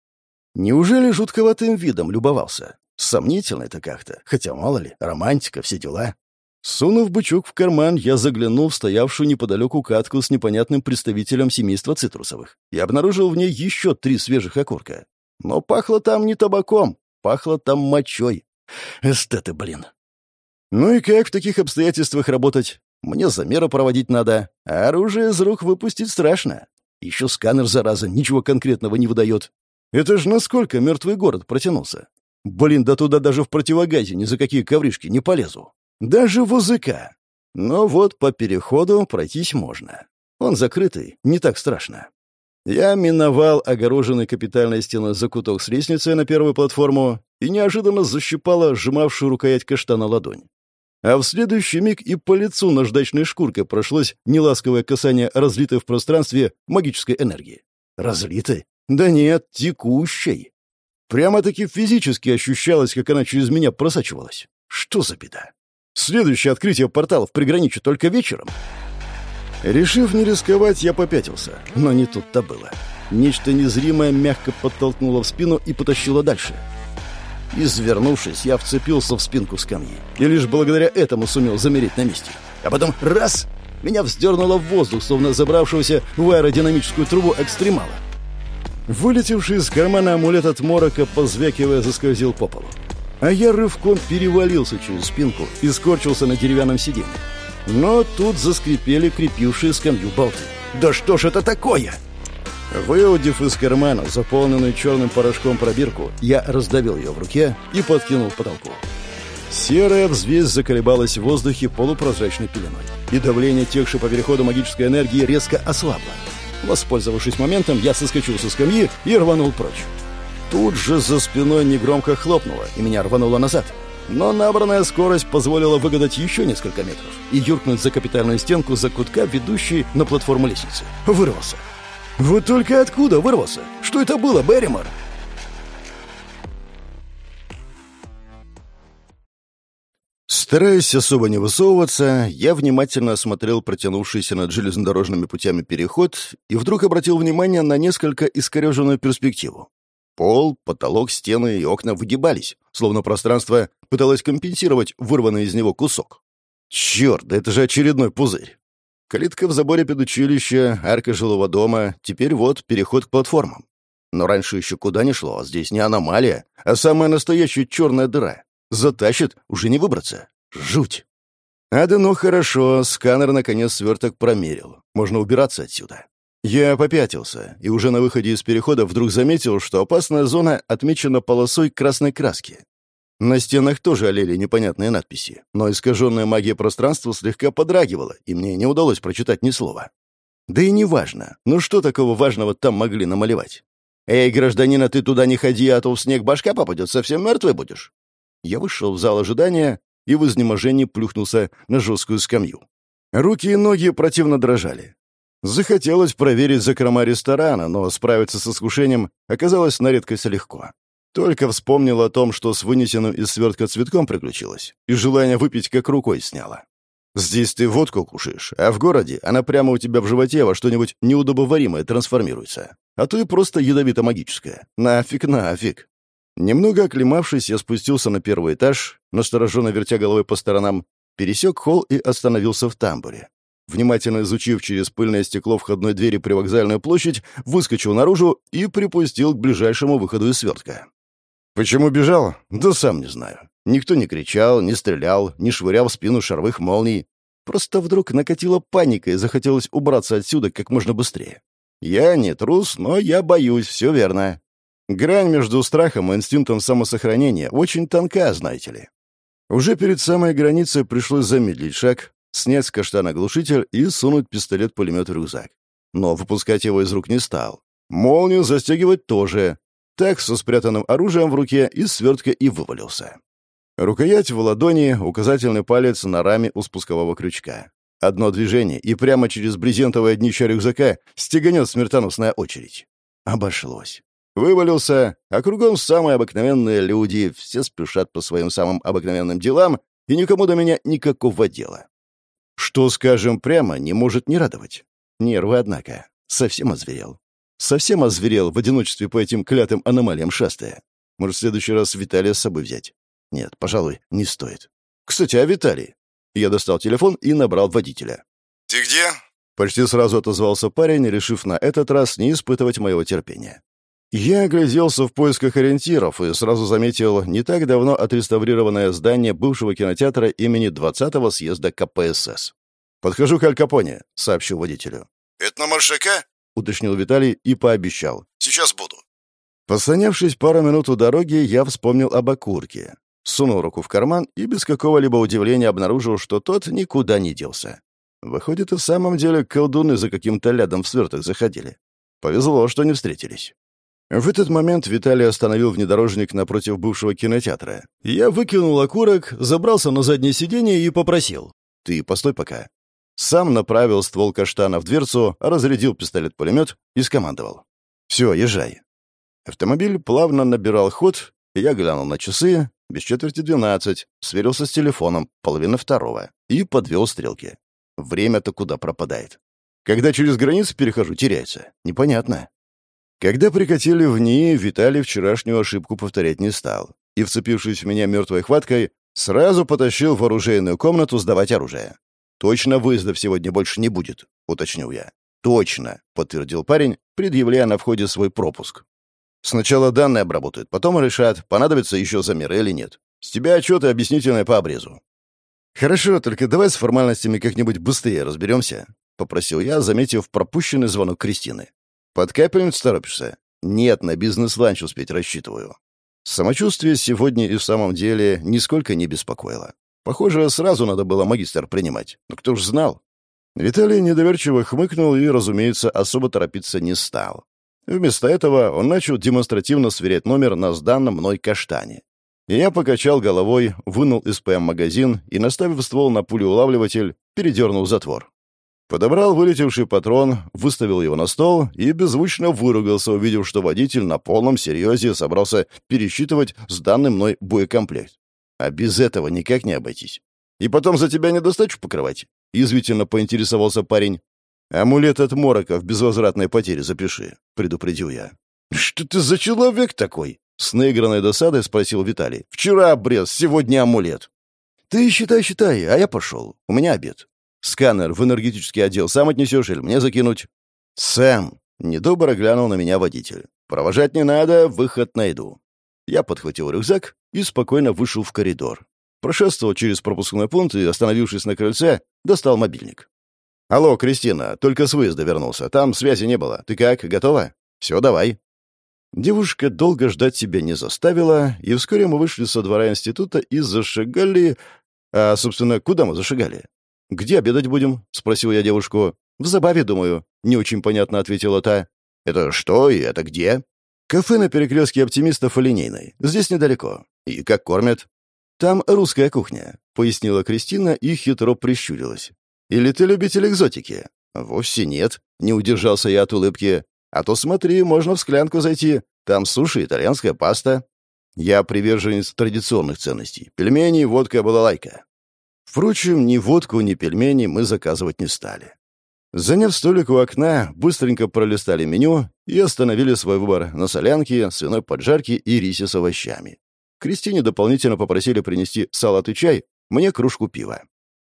Неужели жутковатым видом любовался? Сомнительно это как-то, хотя мало ли, романтика, все дела. Сунув бычок в карман, я заглянул в стоявшую неподалеку катку с непонятным представителем семейства цитрусовых и обнаружил в ней еще три свежих окурка. Но пахло там не табаком, пахло там мочой. Эстеты, блин. Ну и как в таких обстоятельствах работать? Мне замеры проводить надо, а оружие из рук выпустить страшно. Еще сканер, зараза, ничего конкретного не выдает. Это ж насколько мертвый город протянулся? Блин, да туда даже в противогазе ни за какие ковришки не полезу. Даже в УЗК. Но вот по переходу пройтись можно. Он закрытый, не так страшно. Я миновал огороженный капитальной стеной закуток с лестницей на первую платформу и неожиданно защипала сжимавшую рукоять каштана ладонь. А в следующий миг и по лицу наждачной шкуркой прошлось неласковое касание разлитой в пространстве магической энергии. Разлитой? Да нет, текущей. Прямо-таки физически ощущалось, как она через меня просачивалась. Что за беда? Следующее открытие порталов приграничит только вечером. Решив не рисковать, я попятился. Но не тут-то было. Нечто незримое мягко подтолкнуло в спину и потащило дальше. Извернувшись, я вцепился в спинку скамьи. И лишь благодаря этому сумел замереть на месте. А потом раз — меня вздернуло в воздух, словно забравшегося в аэродинамическую трубу экстремала. Вылетевший из кармана амулет от морока, позвякивая, заскользил по полу. А я рывком перевалился через спинку и скорчился на деревянном сиденье. Но тут заскрипели крепившие скамью болты. «Да что ж это такое?» Выудив из кармана заполненную черным порошком пробирку, я раздавил ее в руке и подкинул к потолку. Серая взвесь заколебалась в воздухе полупрозрачной пеленой, и давление текшей по переходу магической энергии резко ослабло. Воспользовавшись моментом, я соскочил со скамьи и рванул прочь. Тут же за спиной негромко хлопнуло, и меня рвануло назад. Но набранная скорость позволила выгадать еще несколько метров и юркнуть за капитальную стенку закутка, ведущей на платформу лестницы. Вырвался. Вот только откуда вырвался? Что это было, Берримор? Стараясь особо не высовываться, я внимательно осмотрел протянувшийся над железнодорожными путями переход и вдруг обратил внимание на несколько искореженную перспективу. Пол, потолок, стены и окна выгибались, словно пространство пыталось компенсировать вырванный из него кусок. Черт, да это же очередной пузырь. Калитка в заборе педучилища, арка жилого дома, теперь вот переход к платформам. Но раньше еще куда ни шло, здесь не аномалия, а самая настоящая черная дыра. Затащит, уже не выбраться. Жуть. А да ну хорошо, сканер наконец сверток промерил. Можно убираться отсюда. Я попятился, и уже на выходе из перехода вдруг заметил, что опасная зона отмечена полосой красной краски. На стенах тоже олели непонятные надписи, но искаженная магия пространства слегка подрагивала, и мне не удалось прочитать ни слова. Да и не важно. Ну что такого важного там могли намалевать? «Эй, гражданина, ты туда не ходи, а то в снег башка попадет, совсем мертвый будешь». Я вышел в зал ожидания и в изнеможении плюхнулся на жесткую скамью. Руки и ноги противно дрожали. Захотелось проверить закрома ресторана, но справиться с искушением оказалось на редкость легко. Только вспомнил о том, что с вынесенным из свертка цветком приключилось, и желание выпить как рукой сняло. Здесь ты водку кушаешь, а в городе она прямо у тебя в животе во что-нибудь неудобоваримое трансформируется. А то и просто ядовито-магическое. Нафиг, нафиг. Немного оклемавшись, я спустился на первый этаж, настороженно вертя головой по сторонам, пересек холл и остановился в тамбуре. Внимательно изучив через пыльное стекло входной двери привокзальную площадь, выскочил наружу и припустил к ближайшему выходу из свертка. Почему бежал? Да сам не знаю. Никто не кричал, не стрелял, не швырял в спину шаровых молний. Просто вдруг накатила паника и захотелось убраться отсюда как можно быстрее. Я не трус, но я боюсь, все верно. Грань между страхом и инстинктом самосохранения очень тонка, знаете ли. Уже перед самой границей пришлось замедлить шаг, снять с каштана глушитель и сунуть пистолет-пулемет в рюкзак. Но выпускать его из рук не стал. Молнию застегивать тоже. Так, со спрятанным оружием в руке, из свертка и вывалился. Рукоять в ладони, указательный палец на раме у спускового крючка. Одно движение, и прямо через брезентовое днище рюкзака стеганет смертоносная очередь. Обошлось. Вывалился, а кругом самые обыкновенные люди, все спешат по своим самым обыкновенным делам, и никому до меня никакого дела. Что, скажем прямо, не может не радовать. Нервы, однако, совсем озверел. Совсем озверел в одиночестве по этим клятым аномалиям шастая. Может, в следующий раз Виталия с собой взять? Нет, пожалуй, не стоит. Кстати, а Виталий? Я достал телефон и набрал водителя. «Ты где?» Почти сразу отозвался парень, решив на этот раз не испытывать моего терпения. Я огляделся в поисках ориентиров и сразу заметил не так давно отреставрированное здание бывшего кинотеатра имени 20-го съезда КПСС. «Подхожу к Аль Капоне», — сообщил водителю. «Это номер ШК?» — уточнил Виталий и пообещал. «Сейчас буду». Послонявшись пару минут у дороги, я вспомнил об окурке. Сунул руку в карман и без какого-либо удивления обнаружил, что тот никуда не делся. Выходит, и в самом деле колдуны за каким-то лядом в сверток заходили. Повезло, что не встретились. В этот момент Виталий остановил внедорожник напротив бывшего кинотеатра. Я выкинул окурок, забрался на заднее сиденье и попросил. «Ты постой пока». Сам направил ствол каштана в дверцу, разрядил пистолет-пулемет и скомандовал. Все, езжай. Автомобиль плавно набирал ход, я глянул на часы, без четверти двенадцать, сверился с телефоном, половина второго, и подвел стрелки. Время-то куда пропадает. Когда через границу перехожу, теряется. Непонятно. Когда прикатили в НИИ, Виталий вчерашнюю ошибку повторять не стал. И, вцепившись в меня мертвой хваткой, сразу потащил в оружейную комнату сдавать оружие. «Точно выездов сегодня больше не будет», — уточнил я. «Точно», — подтвердил парень, предъявляя на входе свой пропуск. «Сначала данные обработают, потом решат, понадобится еще замеры или нет. С тебя отчеты объяснительные по обрезу». «Хорошо, только давай с формальностями как-нибудь быстрее разберемся», — попросил я, заметив пропущенный звонок Кристины. «Под капельницу торопишься?» «Нет, на бизнес-ланч успеть рассчитываю». Самочувствие сегодня и в самом деле нисколько не беспокоило. Похоже, сразу надо было магистр принимать. Но кто ж знал? Виталий недоверчиво хмыкнул и, разумеется, особо торопиться не стал. Вместо этого он начал демонстративно сверять номер на сданном мной каштане. И я покачал головой, вынул из ПМ-магазин и, наставив ствол на пулеулавливатель, передернул затвор. Подобрал вылетевший патрон, выставил его на стол и беззвучно выругался, увидев, что водитель на полном серьезе собрался пересчитывать сданный мной боекомплект. А без этого никак не обойтись. И потом за тебя недостачу покрывать. — язвительно поинтересовался парень. «Амулет от морока в безвозвратной потере запиши», — предупредил я. «Что ты за человек такой?» — с наигранной досадой спросил Виталий. «Вчера обрез, сегодня амулет». «Ты считай, считай, а я пошел. У меня обед. Сканер в энергетический отдел сам отнесешь или мне закинуть?» «Сэм!» — недобро глянул на меня водитель. «Провожать не надо, выход найду». Я подхватил рюкзак и спокойно вышел в коридор. Прошествовал через пропускной пункт и, остановившись на крыльце, достал мобильник. «Алло, Кристина, только с выезда вернулся. Там связи не было. Ты как, готова? Все, давай». Девушка долго ждать себя не заставила, и вскоре мы вышли со двора института и зашагали... А, собственно, куда мы зашагали? «Где обедать будем?» — спросил я девушку. «В забаве, думаю», — не очень понятно ответила та. «Это что и это где?» «Кафе на перекрестке оптимистов и линейной. Здесь недалеко. И как кормят?» «Там русская кухня», — пояснила Кристина и хитро прищурилась. «Или ты любитель экзотики?» «Вовсе нет», — не удержался я от улыбки. «А то смотри, можно в склянку зайти. Там суши, итальянская паста». Я приверженец традиционных ценностей. Пельмени, водка, балалайка. Впрочем, ни водку, ни пельмени мы заказывать не стали. Заняв столик у окна, быстренько пролистали меню и остановили свой выбор на солянке, свиной поджарке и рисе с овощами. Кристине дополнительно попросили принести салат и чай, мне кружку пива.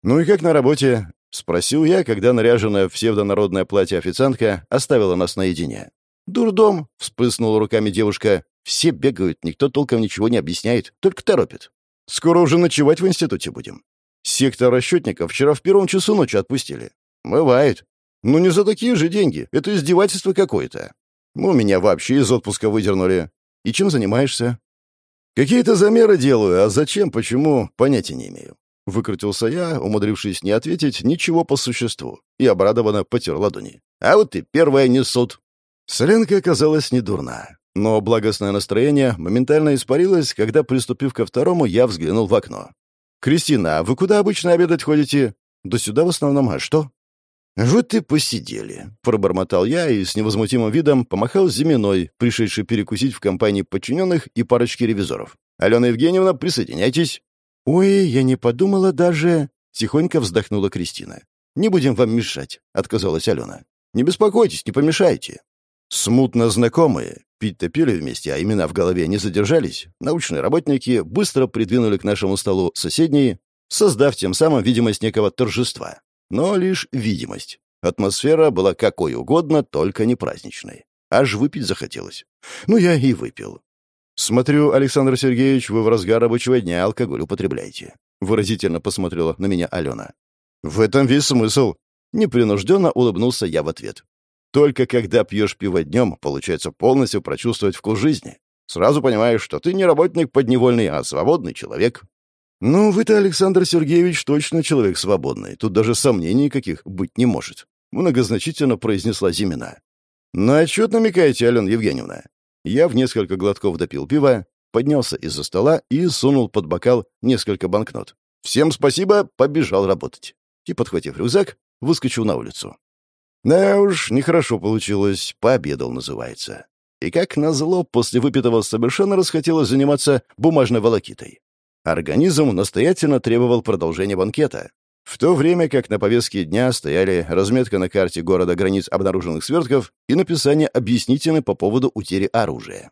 «Ну и как на работе?» — спросил я, когда наряженная в псевдонародное платье официантка оставила нас наедине. «Дурдом!» — вспыснула руками девушка. «Все бегают, никто толком ничего не объясняет, только торопит. Скоро уже ночевать в институте будем. Сектор расчетников вчера в первом часу ночи отпустили. Бывает. Ну не за такие же деньги, это издевательство какое-то. Ну, меня вообще из отпуска выдернули. И чем занимаешься?» «Какие-то замеры делаю, а зачем, почему, понятия не имею». Выкрутился я, умудрившись не ответить ничего по существу, и обрадованно потер ладони. «А вот и первая несут». Соленка оказалась не дурна, но благостное настроение моментально испарилось, когда, приступив ко второму, я взглянул в окно. «Кристина, а вы куда обычно обедать ходите?» «Да сюда в основном, а что?» «Вот и посидели», — пробормотал я и с невозмутимым видом помахал Зиминой, пришедшей перекусить в компании подчиненных и парочки ревизоров. «Алена Евгеньевна, присоединяйтесь». «Ой, я не подумала даже...» — тихонько вздохнула Кристина. «Не будем вам мешать», — отказалась Алена. «Не беспокойтесь, не помешайте». Смутно знакомые, пить-то пили вместе, а имена в голове не задержались, научные работники быстро придвинули к нашему столу соседние, создав тем самым видимость некого торжества. Но лишь видимость. Атмосфера была какой угодно, только не праздничной. Аж выпить захотелось. Ну, я и выпил. «Смотрю, Александр Сергеевич, вы в разгар рабочего дня алкоголь употребляете», — выразительно посмотрела на меня Алена. «В этом весь смысл». Непринужденно улыбнулся я в ответ. «Только когда пьешь пиво днем, получается полностью прочувствовать вкус жизни. Сразу понимаешь, что ты не работник подневольный, а свободный человек. «Ну, вы-то, Александр Сергеевич, точно человек свободный. Тут даже сомнений никаких быть не может», — многозначительно произнесла Зимина. «На отчет намекаете, Алена Евгеньевна?» Я в несколько глотков допил пива, поднялся из-за стола и сунул под бокал несколько банкнот. «Всем спасибо, побежал работать». И, подхватив рюкзак, выскочил на улицу. Да уж, нехорошо получилось, пообедал называется. И как назло, после выпитого совершенно расхотелось заниматься бумажной волокитой. Организм настоятельно требовал продолжения банкета. В то время как на повестке дня стояли разметка на карте города границ обнаруженных свертков и написание объяснительной по поводу утери оружия.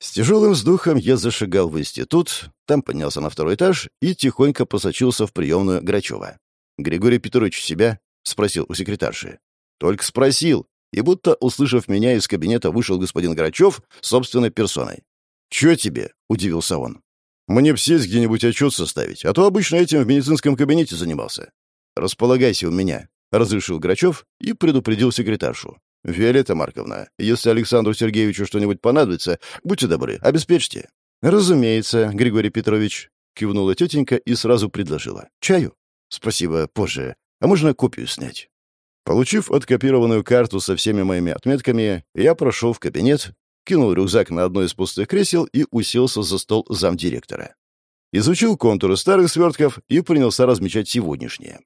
С тяжелым вздохом я зашагал в институт, там поднялся на второй этаж и тихонько посочился в приемную Грачева. «Григорий Петрович себя?» — спросил у секретарши. «Только спросил». И будто, услышав меня, из кабинета вышел господин Грачев собственной персоной. «Чё тебе?» — удивился он. «Мне б сесть где-нибудь отчет составить, а то обычно этим в медицинском кабинете занимался». «Располагайся у меня», — разрешил Грачев и предупредил секретаршу. «Виолетта Марковна, если Александру Сергеевичу что-нибудь понадобится, будьте добры, обеспечьте». «Разумеется, Григорий Петрович», — кивнула тетенька и сразу предложила. «Чаю?» «Спасибо, позже. А можно копию снять?» Получив откопированную карту со всеми моими отметками, я прошел в кабинет, кинул рюкзак на одно из пустых кресел и уселся за стол замдиректора. Изучил контуры старых свертков и принялся размечать сегодняшние.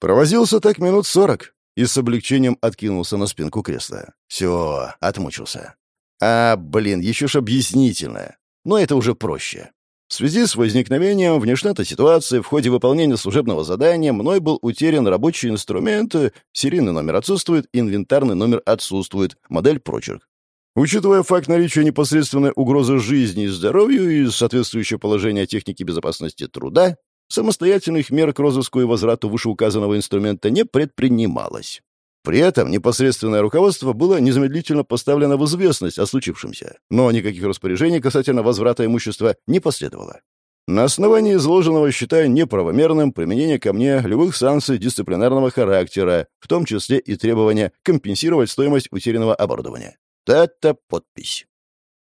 Провозился так минут сорок и с облегчением откинулся на спинку кресла. Все, отмучился. А, блин, еще ж объяснительное. Но это уже проще. В связи с возникновением внештатной ситуации в ходе выполнения служебного задания мной был утерян рабочий инструмент, серийный номер отсутствует, инвентарный номер отсутствует, модель прочерк. Учитывая факт наличия непосредственной угрозы жизни и здоровью и соответствующее положение техники безопасности труда, самостоятельных мер к розыску и возврату вышеуказанного инструмента не предпринималось. При этом непосредственное руководство было незамедлительно поставлено в известность о случившемся, но никаких распоряжений касательно возврата имущества не последовало. На основании изложенного считаю неправомерным применение ко мне любых санкций дисциплинарного характера, в том числе и требования компенсировать стоимость утерянного оборудования. Та-та подпись.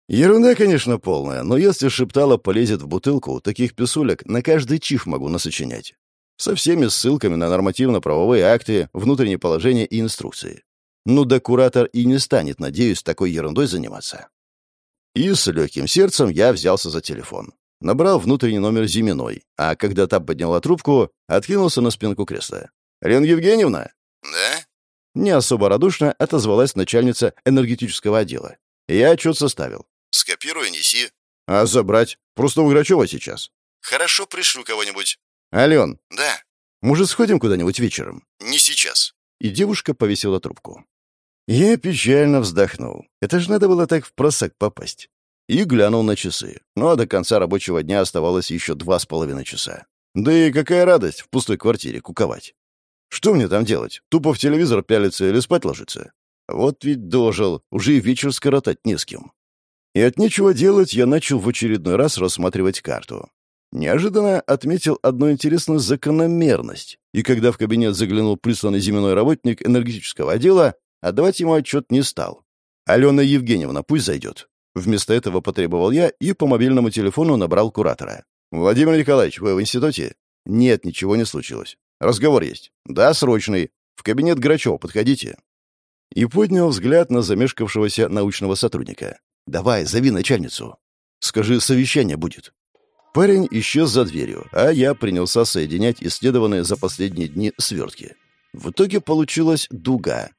Ерунда, конечно, полная, но если шептала полезет в бутылку, таких писулек на каждый чих могу насочинять со всеми ссылками на нормативно-правовые акты, внутреннее положение и инструкции. Ну да куратор и не станет, надеюсь, такой ерундой заниматься. И с легким сердцем я взялся за телефон. Набрал внутренний номер Зиминой, а когда та подняла трубку, откинулся на спинку кресла. «Лена Евгеньевна?» «Да?» Не особо радушно отозвалась начальница энергетического отдела. Я отчет составил. «Скопируй, неси». «А забрать? Просто у Грачева сейчас». «Хорошо, пришлю кого-нибудь». «Ален, «Да, может, сходим куда-нибудь вечером?» не сейчас». И девушка повесила трубку. Я печально вздохнул. Это же надо было так в просак попасть. И глянул на часы. Ну а до конца рабочего дня оставалось еще два с половиной часа. Да и какая радость в пустой квартире куковать. Что мне там делать? Тупо в телевизор пялиться или спать ложиться? Вот ведь дожил, уже и вечер скоротать не с кем. И от нечего делать я начал в очередной раз рассматривать карту. Неожиданно отметил одну интересную закономерность, и когда в кабинет заглянул присланный земной работник энергетического отдела, отдавать ему отчет не стал. «Алена Евгеньевна, пусть зайдет». Вместо этого потребовал я и по мобильному телефону набрал куратора. «Владимир Николаевич, вы в институте?» «Нет, ничего не случилось. Разговор есть». «Да, срочный. В кабинет Грачева подходите». И поднял взгляд на замешкавшегося научного сотрудника. «Давай, зови начальницу. Скажи, совещание будет». Парень исчез за дверью, а я принялся соединять исследованные за последние дни свертки. В итоге получилась дуга.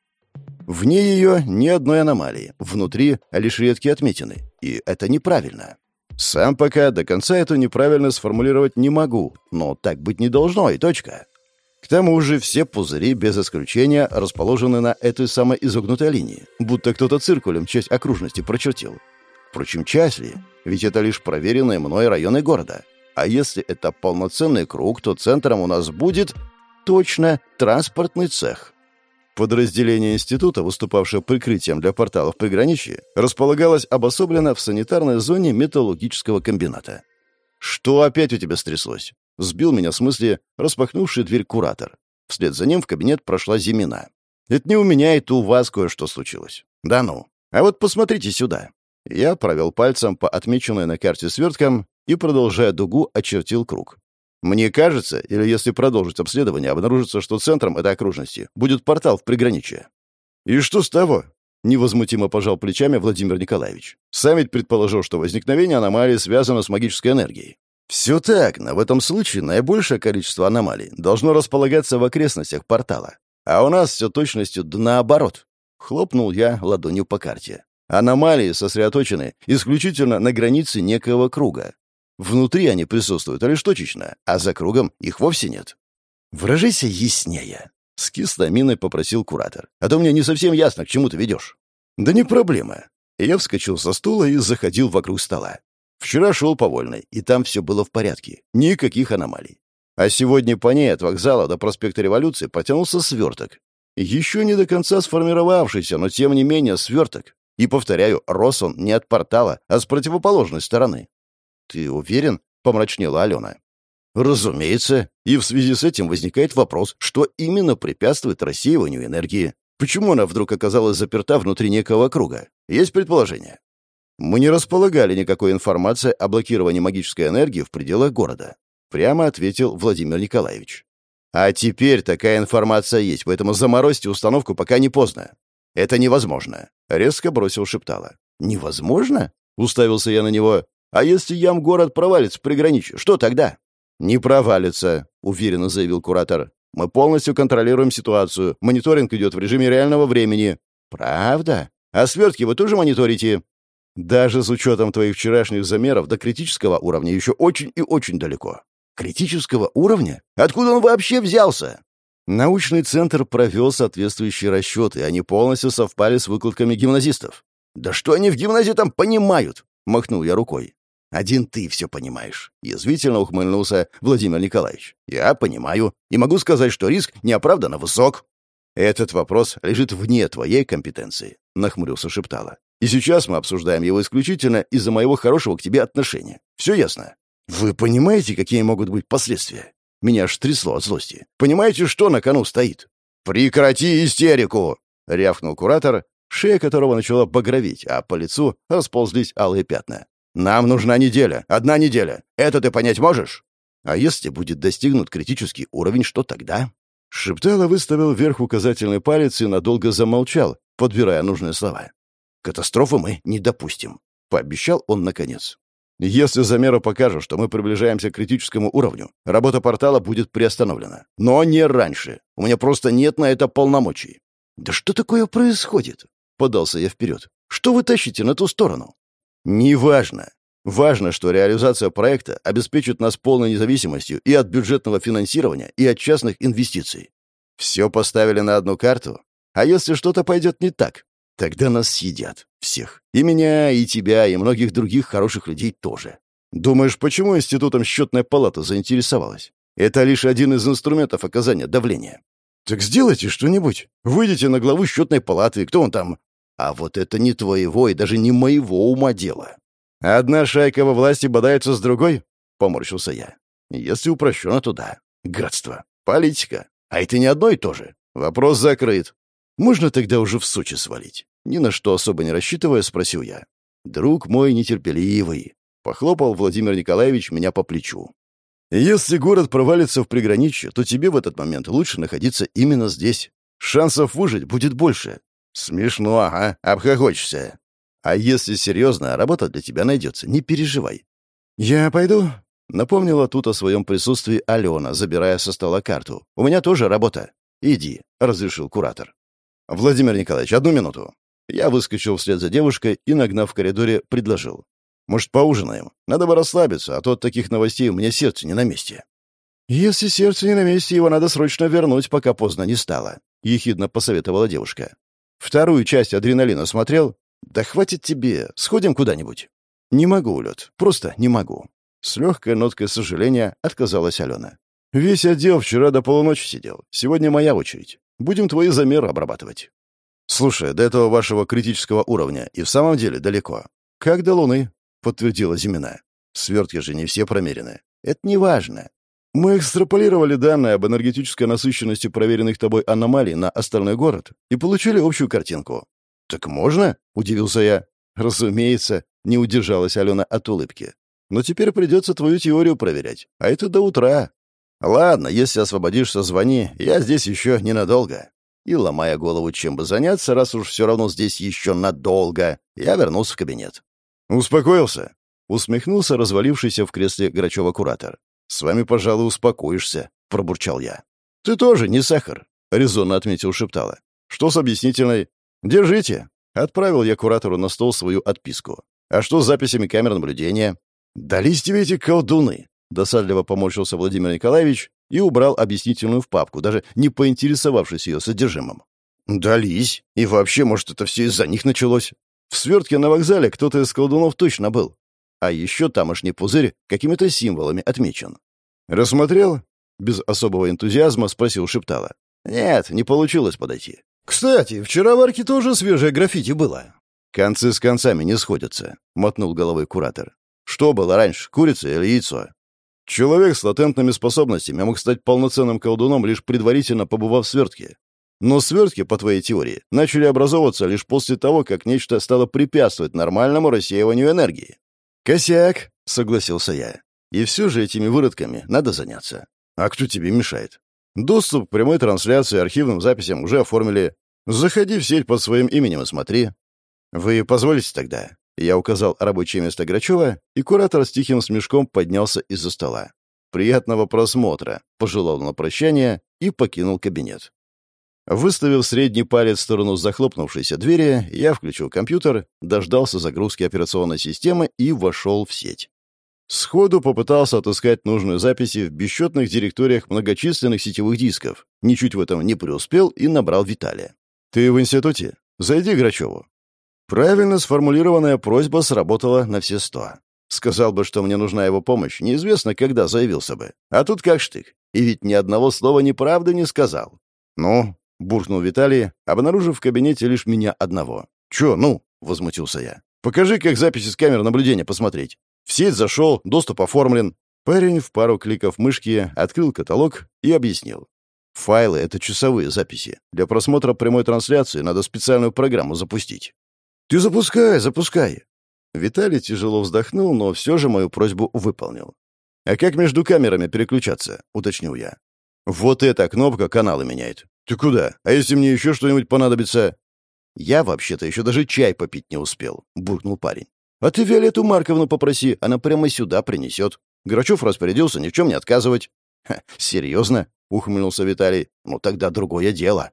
Вне ее ни одной аномалии, внутри лишь редкие отметины. И это неправильно. Сам пока до конца эту неправильно сформулировать не могу, но так быть не должно, и точка. К тому же все пузыри, без исключения, расположены на этой самой изогнутой линии, будто кто-то циркулем часть окружности прочертил. Впрочем, часть ли? Ведь это лишь проверенные мной районы города. А если это полноценный круг, то центром у нас будет, точно, транспортный цех. Подразделение института, выступавшее прикрытием для порталов приграничья, располагалось обособленно в санитарной зоне металлургического комбината. «Что опять у тебя стряслось?» Сбил меня с мысли распахнувший дверь куратор. Вслед за ним в кабинет прошла Зимина. «Это не у меня, это у вас кое-что случилось». «Да ну. А вот посмотрите сюда». Я провел пальцем по отмеченной на карте сверткам и, продолжая дугу, очертил круг. Мне кажется, или если продолжить обследование, обнаружится, что центром этой окружности будет портал в приграничье. И что с того? Невозмутимо пожал плечами Владимир Николаевич. Сам ведь предположил, что возникновение аномалии связано с магической энергией. Все так, но в этом случае наибольшее количество аномалий должно располагаться в окрестностях портала. А у нас все точностью да наоборот. Хлопнул я ладонью по карте. Аномалии сосредоточены исключительно на границе некого круга. Внутри они присутствуют лишь точечно, а за кругом их вовсе нет. «Выражайся яснее», — с кислой миной попросил куратор. «А то мне не совсем ясно, к чему ты ведешь». «Да не проблема». Я вскочил со стула и заходил вокруг стола. Вчера шел по вольной, и там все было в порядке. Никаких аномалий. А сегодня по ней от вокзала до проспекта Революции потянулся сверток. Еще не до конца сформировавшийся, но тем не менее сверток. И, повторяю, рос он не от портала, а с противоположной стороны. «Ты уверен?» — помрачнела Алена. «Разумеется. И в связи с этим возникает вопрос, что именно препятствует рассеиванию энергии? Почему она вдруг оказалась заперта внутри некого круга? Есть предположение?» Мы не располагали никакой информации о блокировании магической энергии в пределах города прямо ответил Владимир Николаевич. А теперь такая информация есть, поэтому заморозьте установку, пока не поздно. Это невозможно, резко бросил Шептала. Невозможно? Уставился я на него. А если ям город провалится в приграничье, что тогда? Не провалится, уверенно заявил куратор. Мы полностью контролируем ситуацию. Мониторинг идет в режиме реального времени. Правда? А свертки вы тоже мониторите? Даже с учетом твоих вчерашних замеров до критического уровня еще очень и очень далеко. Критического уровня? Откуда он вообще взялся? Научный центр провел соответствующие расчеты, и они полностью совпали с выкладками гимназистов. «Да что они в гимназии там понимают?» — махнул я рукой. «Один ты все понимаешь», — язвительно ухмыльнулся Владимир Николаевич. «Я понимаю, и могу сказать, что риск неоправданно высок». «Этот вопрос лежит вне твоей компетенции», — нахмурился Шептала. «И сейчас мы обсуждаем его исключительно из-за моего хорошего к тебе отношения. Все ясно?» «Вы понимаете, какие могут быть последствия?» Меня аж трясло от злости. «Понимаете, что на кону стоит?» «Прекрати истерику!» — рявкнул куратор, шея которого начала багроветь, а по лицу расползлись алые пятна. «Нам нужна неделя, одна неделя. Это ты понять можешь?» «А если будет достигнут критический уровень, что тогда?» Шептало выставил вверх указательный палец и надолго замолчал, подбирая нужные слова. «Катастрофы мы не допустим», — пообещал он наконец. Если замеры покажут, что мы приближаемся к критическому уровню, работа портала будет приостановлена. Но не раньше. У меня просто нет на это полномочий. «Да что такое происходит?» — подался я вперед. «Что вы тащите на ту сторону?» «Неважно. Важно, что реализация проекта обеспечит нас полной независимостью и от бюджетного финансирования, и от частных инвестиций. Все поставили на одну карту. А если что-то пойдет не так, Тогда нас съедят. Всех. И меня, и тебя, и многих других хороших людей тоже. Думаешь, почему институтом счетная палата заинтересовалась? Это лишь один из инструментов оказания давления. Так сделайте что-нибудь. Выйдите на главу счетной палаты, кто он там? А вот это не твоего и даже не моего ума дело. Одна шайка во власти бодается с другой? Поморщился я. Если упрощенно, то да. Гадство. Политика. А это не одно и то же. Вопрос закрыт. Можно тогда уже в Сочи свалить? Ни на что особо не рассчитывая, спросил я. Друг мой нетерпеливый. Похлопал Владимир Николаевич меня по плечу. Если город провалится в приграничье, то тебе в этот момент лучше находиться именно здесь. Шансов выжить будет больше. Смешно, ага, обхохочешься. А если серьезно, работа для тебя найдется, не переживай. Я пойду, Напомнила тут о своем присутствии Алена, забирая со стола карту. «У меня тоже работа». «Иди», — разрешил куратор. «Владимир Николаевич, одну минуту». Я выскочил вслед за девушкой и, нагнав в коридоре, предложил. «Может, поужинаем? Надо бы расслабиться, а то от таких новостей у меня сердце не на месте». «Если сердце не на месте, его надо срочно вернуть, пока поздно не стало», — ехидно посоветовала девушка. «Вторую часть адреналина смотрел? Да хватит тебе, сходим куда-нибудь». «Не могу, Лед, просто не могу». С легкой ноткой сожаления отказалась Алена. «Весь отдел вчера до полуночи сидел. Сегодня моя очередь. Будем твои замеры обрабатывать. Слушай, до этого вашего критического уровня и в самом деле далеко. Как до Луны, подтвердила Зимина. Свертки же не все промерены. Это не важно. Мы экстраполировали данные об энергетической насыщенности проверенных тобой аномалий на остальной город и получили общую картинку. «Так можно?» — удивился я. «Разумеется», — не удержалась Алена от улыбки. «Но теперь придется твою теорию проверять, а это до утра. «Ладно, если освободишься, звони. Я здесь еще ненадолго». И, ломая голову, чем бы заняться, раз уж все равно здесь еще надолго, я вернулся в кабинет. «Успокоился?» — усмехнулся развалившийся в кресле Грачева куратор. «С вами, пожалуй, успокоишься», — пробурчал я. «Ты тоже не сахар», — резонно отметил Шептала. «Что с объяснительной?» «Держите». Отправил я куратору на стол свою отписку. «А что с записями камер наблюдения?» «Дались тебе эти колдуны!» Досадливо поморщился Владимир Николаевич и убрал объяснительную в папку, даже не поинтересовавшись ее содержимым. «Дались. И вообще, может, это все из-за них началось. В свертке на вокзале кто-то из колдунов точно был. А еще тамошний пузырь какими-то символами отмечен. «Рассмотрел?» — без особого энтузиазма спросил Шептала. «Нет, не получилось подойти». «Кстати, вчера в арке тоже свежее граффити было». «Концы с концами не сходятся», — мотнул головой куратор. «Что было раньше, курица или яйцо?» «Человек с латентными способностями мог стать полноценным колдуном, лишь предварительно побывав в свертке. Но свертки, по твоей теории, начали образовываться лишь после того, как нечто стало препятствовать нормальному рассеиванию энергии. «Косяк», — согласился я. «И все же этими выродками надо заняться. А кто тебе мешает? Доступ к прямой трансляции архивным записям уже оформили. Заходи в сеть под своим именем и смотри. Вы позволите тогда?» Я указал рабочее место Грачева, и куратор с тихим смешком поднялся из-за стола. «Приятного просмотра», — пожелал на прощание и покинул кабинет. Выставив средний палец в сторону захлопнувшейся двери, я включил компьютер, дождался загрузки операционной системы и вошел в сеть. Сходу попытался отыскать нужные записи в бесчетных директориях многочисленных сетевых дисков. Ничуть в этом не преуспел и набрал Виталия. «Ты в институте? Зайди к Грачеву». Правильно сформулированная просьба сработала на все сто. Сказал бы, что мне нужна его помощь, неизвестно, когда заявился бы. А тут как штык. И ведь ни одного слова неправды не сказал. «Ну, — буркнул Виталий, обнаружив в кабинете лишь меня одного. «Чё, ну?» — возмутился я. «Покажи, как записи с камер наблюдения посмотреть. В сеть зашел, доступ оформлен». Парень в пару кликов мышки открыл каталог и объяснил. «Файлы — это часовые записи. Для просмотра прямой трансляции надо специальную программу запустить». «Ты запускай, запускай!» Виталий тяжело вздохнул, но все же мою просьбу выполнил. «А как между камерами переключаться?» — уточнил я. «Вот эта кнопка каналы меняет. «Ты куда? А если мне еще что-нибудь понадобится?» «Я, вообще-то, еще даже чай попить не успел», — буркнул парень. «А ты Виолетту Марковну попроси, она прямо сюда принесет. Грачев распорядился ни в чем не отказывать». Ха, «Серьезно?» — ухмыльнулся Виталий. «Ну тогда другое дело».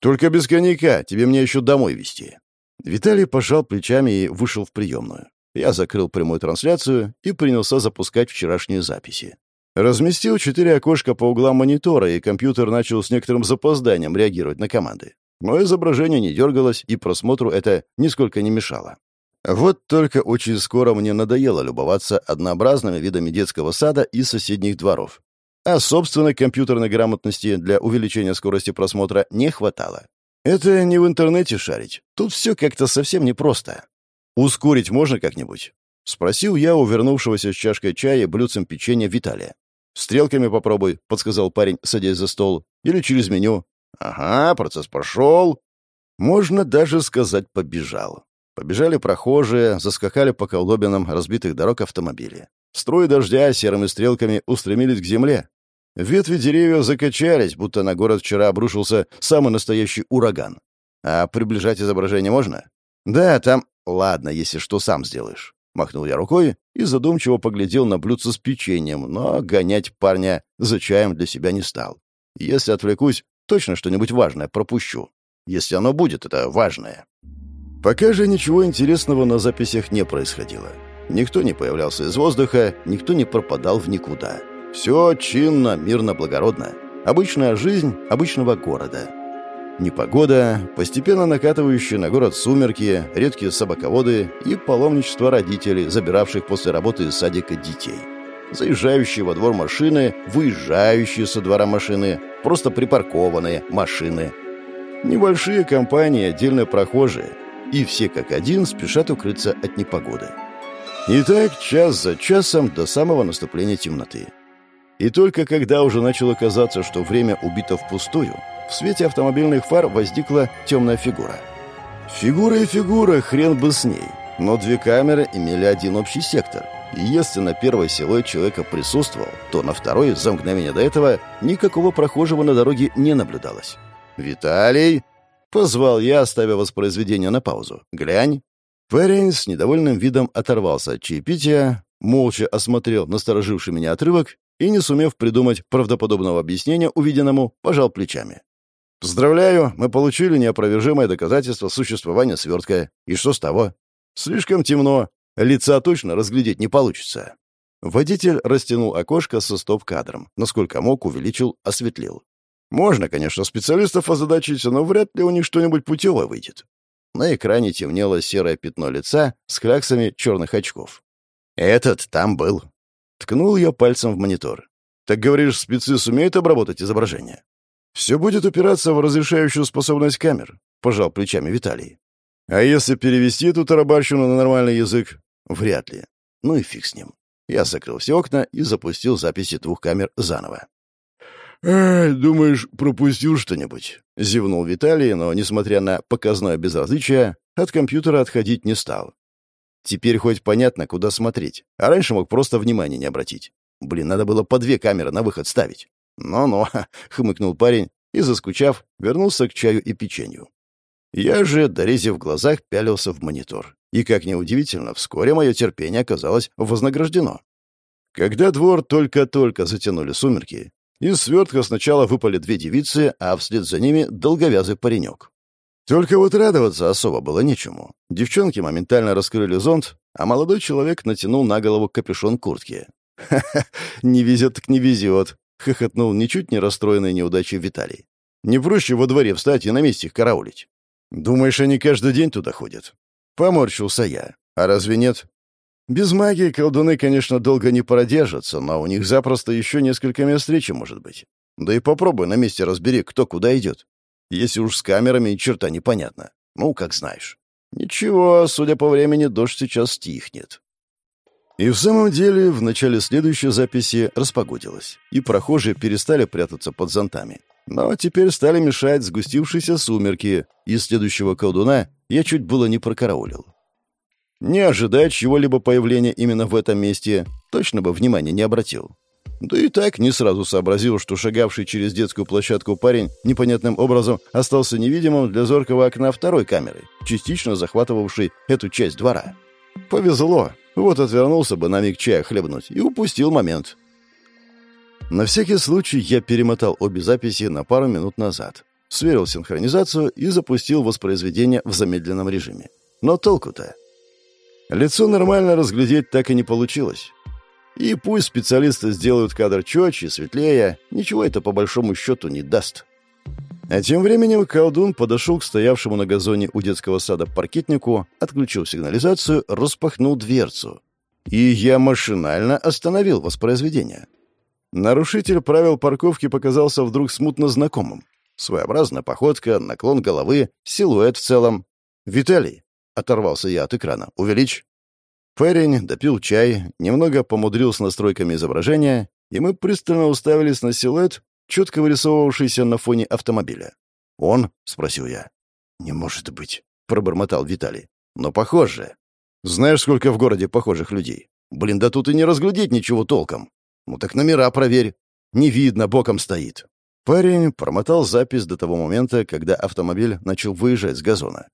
«Только без коньяка, тебе мне еще домой везти». Виталий пожал плечами и вышел в приемную. Я закрыл прямую трансляцию и принялся запускать вчерашние записи. Разместил четыре окошка по углам монитора, и компьютер начал с некоторым запозданием реагировать на команды. Но изображение не дергалось, и просмотру это нисколько не мешало. Вот только очень скоро мне надоело любоваться однообразными видами детского сада и соседних дворов. А собственной компьютерной грамотности для увеличения скорости просмотра не хватало. Это не в интернете шарить. Тут все как-то совсем непросто. Ускорить можно как-нибудь? Спросил я у вернувшегося с чашкой чая и блюдцем печенья Виталия. «Стрелками попробуй», — подсказал парень, садясь за стол. «Или через меню». «Ага, процесс пошел». Можно даже сказать «побежал». Побежали прохожие, заскакали по колдобинам разбитых дорог автомобили. Струи дождя серыми стрелками устремились к земле. Ветви деревьев закачались, будто на город вчера обрушился самый настоящий ураган. А приближать изображение можно? Да, там... Ладно, если что, сам сделаешь. Махнул я рукой и задумчиво поглядел на блюдце с печеньем, но гонять парня за чаем для себя не стал. Если отвлекусь, точно что-нибудь важное пропущу. Если оно будет, это важное. Пока же ничего интересного на записях не происходило. Никто не появлялся из воздуха, никто не пропадал в никуда. Все чинно, мирно, благородно. Обычная жизнь обычного города. Непогода, постепенно накатывающие на город сумерки, редкие собаководы и паломничество родителей, забиравших после работы из садика детей. Заезжающие во двор машины, выезжающие со двора машины, просто припаркованные машины. Небольшие компании, отдельные прохожие. И все как один спешат укрыться от непогоды. И так час за часом до самого наступления темноты. И только когда уже начало казаться, что время убито впустую, в свете автомобильных фар возникла темная фигура. Фигура и фигура, хрен бы с ней. Но две камеры имели один общий сектор. И если на первой силуэт человека присутствовал, то на второй, за мгновение до этого, никакого прохожего на дороге не наблюдалось. «Виталий!» — позвал я, ставя воспроизведение на паузу. «Глянь!» Парень с недовольным видом оторвался от чаепития, молча осмотрел настороживший меня отрывок и, не сумев придумать правдоподобного объяснения увиденному, пожал плечами. «Поздравляю, мы получили неопровержимое доказательство существования свертка. И что с того? Слишком темно, лица точно разглядеть не получится». Водитель растянул окошко со стоп-кадром, насколько мог, увеличил, осветлил. Можно, конечно, специалистов озадачить, но вряд ли у них что-нибудь путевое выйдет. На экране темнело серое пятно лица с кляксами черных очков. «Этот там был». Ткнул я пальцем в монитор. «Так говоришь, спецы сумеют обработать изображение?» «Все будет упираться в разрешающую способность камер», — пожал плечами Виталий. «А если перевести эту тарабарщину на нормальный язык?» «Вряд ли. Ну и фиг с ним». Я закрыл все окна и запустил записи двух камер заново. «Эй, думаешь, пропустил что-нибудь?» — зевнул Виталий, но, несмотря на показное безразличие, от компьютера отходить не стал. Теперь хоть понятно, куда смотреть, а раньше мог просто внимания не обратить. Блин, надо было по две камеры на выход ставить. «Ну-ну», — хмыкнул парень и, заскучав, вернулся к чаю и печенью. Я же, дорезив в глазах, пялился в монитор. И, как ни удивительно, вскоре мое терпение оказалось вознаграждено. Когда двор только-только затянули сумерки, из свертка сначала выпали две девицы, а вслед за ними долговязый паренек. Только вот радоваться особо было нечему. Девчонки моментально раскрыли зонт, а молодой человек натянул на голову капюшон куртки. «Ха-ха, не везет так не везет», — хохотнул ничуть не расстроенный неудачей Виталий. «Не проще во дворе встать и на месте их караулить. Думаешь, они каждый день туда ходят?» Поморщился я. «А разве нет?» Без магии колдуны, конечно, долго не продержатся, но у них запросто еще несколько мест встречи может быть. Да и попробуй на месте разбери, кто куда идет. Если уж с камерами черта непонятно. Ну, как знаешь. Ничего, судя по времени, дождь сейчас стихнет. И в самом деле, в начале следующей записи распогодилось, и прохожие перестали прятаться под зонтами. Но теперь стали мешать сгустившиеся сумерки, и следующего колдуна я чуть было не прокараулил. Не ожидая чего-либо появления именно в этом месте, точно бы внимания не обратил. Да и так не сразу сообразил, что шагавший через детскую площадку парень непонятным образом остался невидимым для зоркого окна второй камеры, частично захватывавшей эту часть двора. Повезло. Вот отвернулся бы на миг чая хлебнуть и упустил момент. На всякий случай я перемотал обе записи на пару минут назад, сверил синхронизацию и запустил воспроизведение в замедленном режиме. Но толку-то? Лицо нормально разглядеть так и не получилось. И пусть специалисты сделают кадр четче, светлее, ничего это по большому счету не даст. А тем временем колдун подошел к стоявшему на газоне у детского сада паркетнику, отключил сигнализацию, распахнул дверцу. И я машинально остановил воспроизведение. Нарушитель правил парковки показался вдруг смутно знакомым. Своеобразная походка, наклон головы, силуэт в целом. «Виталий, Оторвался я от экрана. «Увеличь». Парень допил чай, немного помудрил с настройками изображения, и мы пристально уставились на силуэт, четко вырисовывавшийся на фоне автомобиля. «Он?» — спросил я. «Не может быть», — пробормотал Виталий. «Но похоже. Знаешь, сколько в городе похожих людей? Блин, да тут и не разглядеть ничего толком. Ну так номера проверь. Не видно, боком стоит». Парень промотал запись до того момента, когда автомобиль начал выезжать с газона.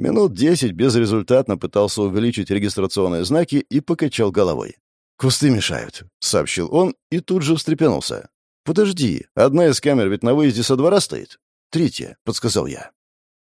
Минут десять безрезультатно пытался увеличить регистрационные знаки и покачал головой. «Кусты мешают», — сообщил он и тут же встрепенулся. «Подожди, одна из камер ведь на выезде со двора стоит?» «Третья», — подсказал я.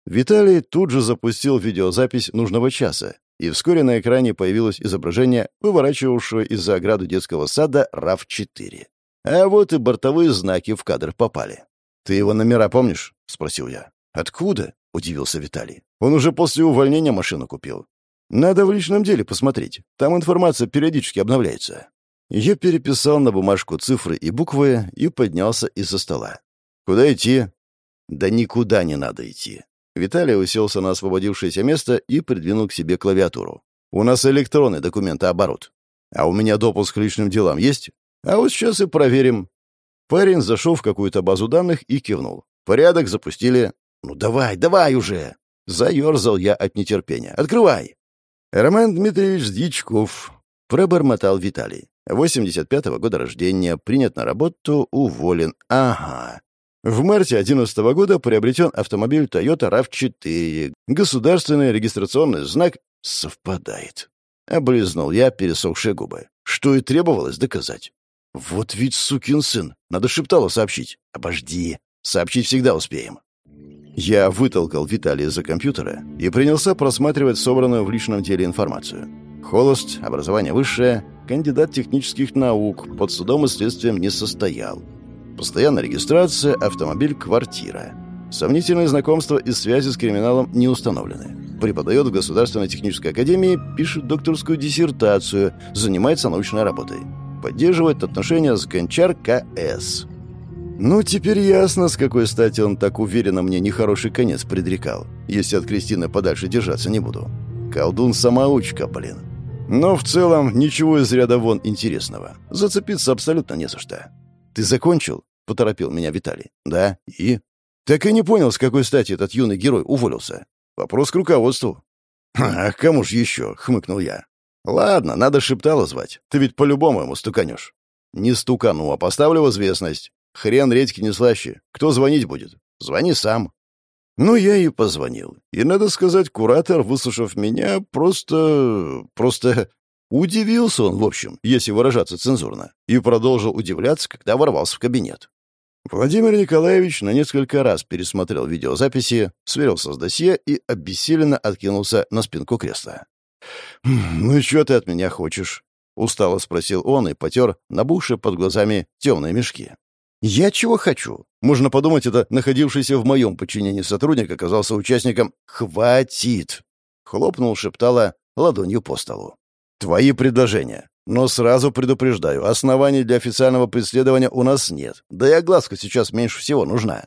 Виталий тут же запустил видеозапись нужного часа, и вскоре на экране появилось изображение выворачивавшего из-за ограды детского сада РАВ-4. А вот и бортовые знаки в кадр попали. «Ты его номера помнишь?» — спросил я. «Откуда?» — удивился Виталий. «Он уже после увольнения машину купил. Надо в личном деле посмотреть. Там информация периодически обновляется». Я переписал на бумажку цифры и буквы и поднялся из-за стола. «Куда идти?» «Да никуда не надо идти». Виталий уселся на освободившееся место и придвинул к себе клавиатуру. «У нас электронный документооборот. А у меня допуск к личным делам есть? А вот сейчас и проверим». Парень зашел в какую-то базу данных и кивнул. «Порядок, запустили. «Ну давай, давай уже!» Заерзал я от нетерпения. «Открывай!» «Роман Дмитриевич Дичков», — пробормотал Виталий. «85-го года рождения, принят на работу, уволен. Ага. В марте 11 -го года приобретен автомобиль Toyota RAV4. Государственный регистрационный знак совпадает». Облизнул я пересохшие губы. Что и требовалось доказать. «Вот ведь сукин сын. Надо шептало сообщить. Обожди. Сообщить всегда успеем». Я вытолкал Виталия за компьютера и принялся просматривать собранную в личном деле информацию. Холост, образование высшее, кандидат технических наук, под судом и следствием не состоял. Постоянная регистрация, автомобиль, квартира. Сомнительные знакомства и связи с криминалом не установлены. Преподает в Государственной технической академии, пишет докторскую диссертацию, занимается научной работой. Поддерживает отношения с Гончар К.С. Ну, теперь ясно, с какой стати он так уверенно мне нехороший конец предрекал, если от Кристины подальше держаться не буду. Колдун-самоучка, блин. Но в целом ничего из ряда вон интересного. Зацепиться абсолютно не за что. «Ты закончил?» — поторопил меня Виталий. «Да. И?» Так и не понял, с какой стати этот юный герой уволился. Вопрос к руководству. «А кому ж еще?» — хмыкнул я. «Ладно, надо Шептала звать. Ты ведь по-любому ему стуканешь». «Не стукану, а поставлю в известность. Хрен редьки не слаще. Кто звонить будет? Звони сам». Ну, я и позвонил. И, надо сказать, куратор, выслушав меня, просто... просто... Удивился он, в общем, если выражаться цензурно, и продолжил удивляться, когда ворвался в кабинет. Владимир Николаевич на несколько раз пересмотрел видеозаписи, сверился с досье и обессиленно откинулся на спинку кресла. «Хм, «Ну что ты от меня хочешь?» — устало спросил он и потер набухшие под глазами темные мешки. «Я чего хочу? Можно подумать, это находившийся в моем подчинении сотрудник оказался участником «Хватит!» — хлопнул, шептала ладонью по столу. «Твои предложения. Но сразу предупреждаю, оснований для официального преследования у нас нет. Да и огласка сейчас меньше всего нужна.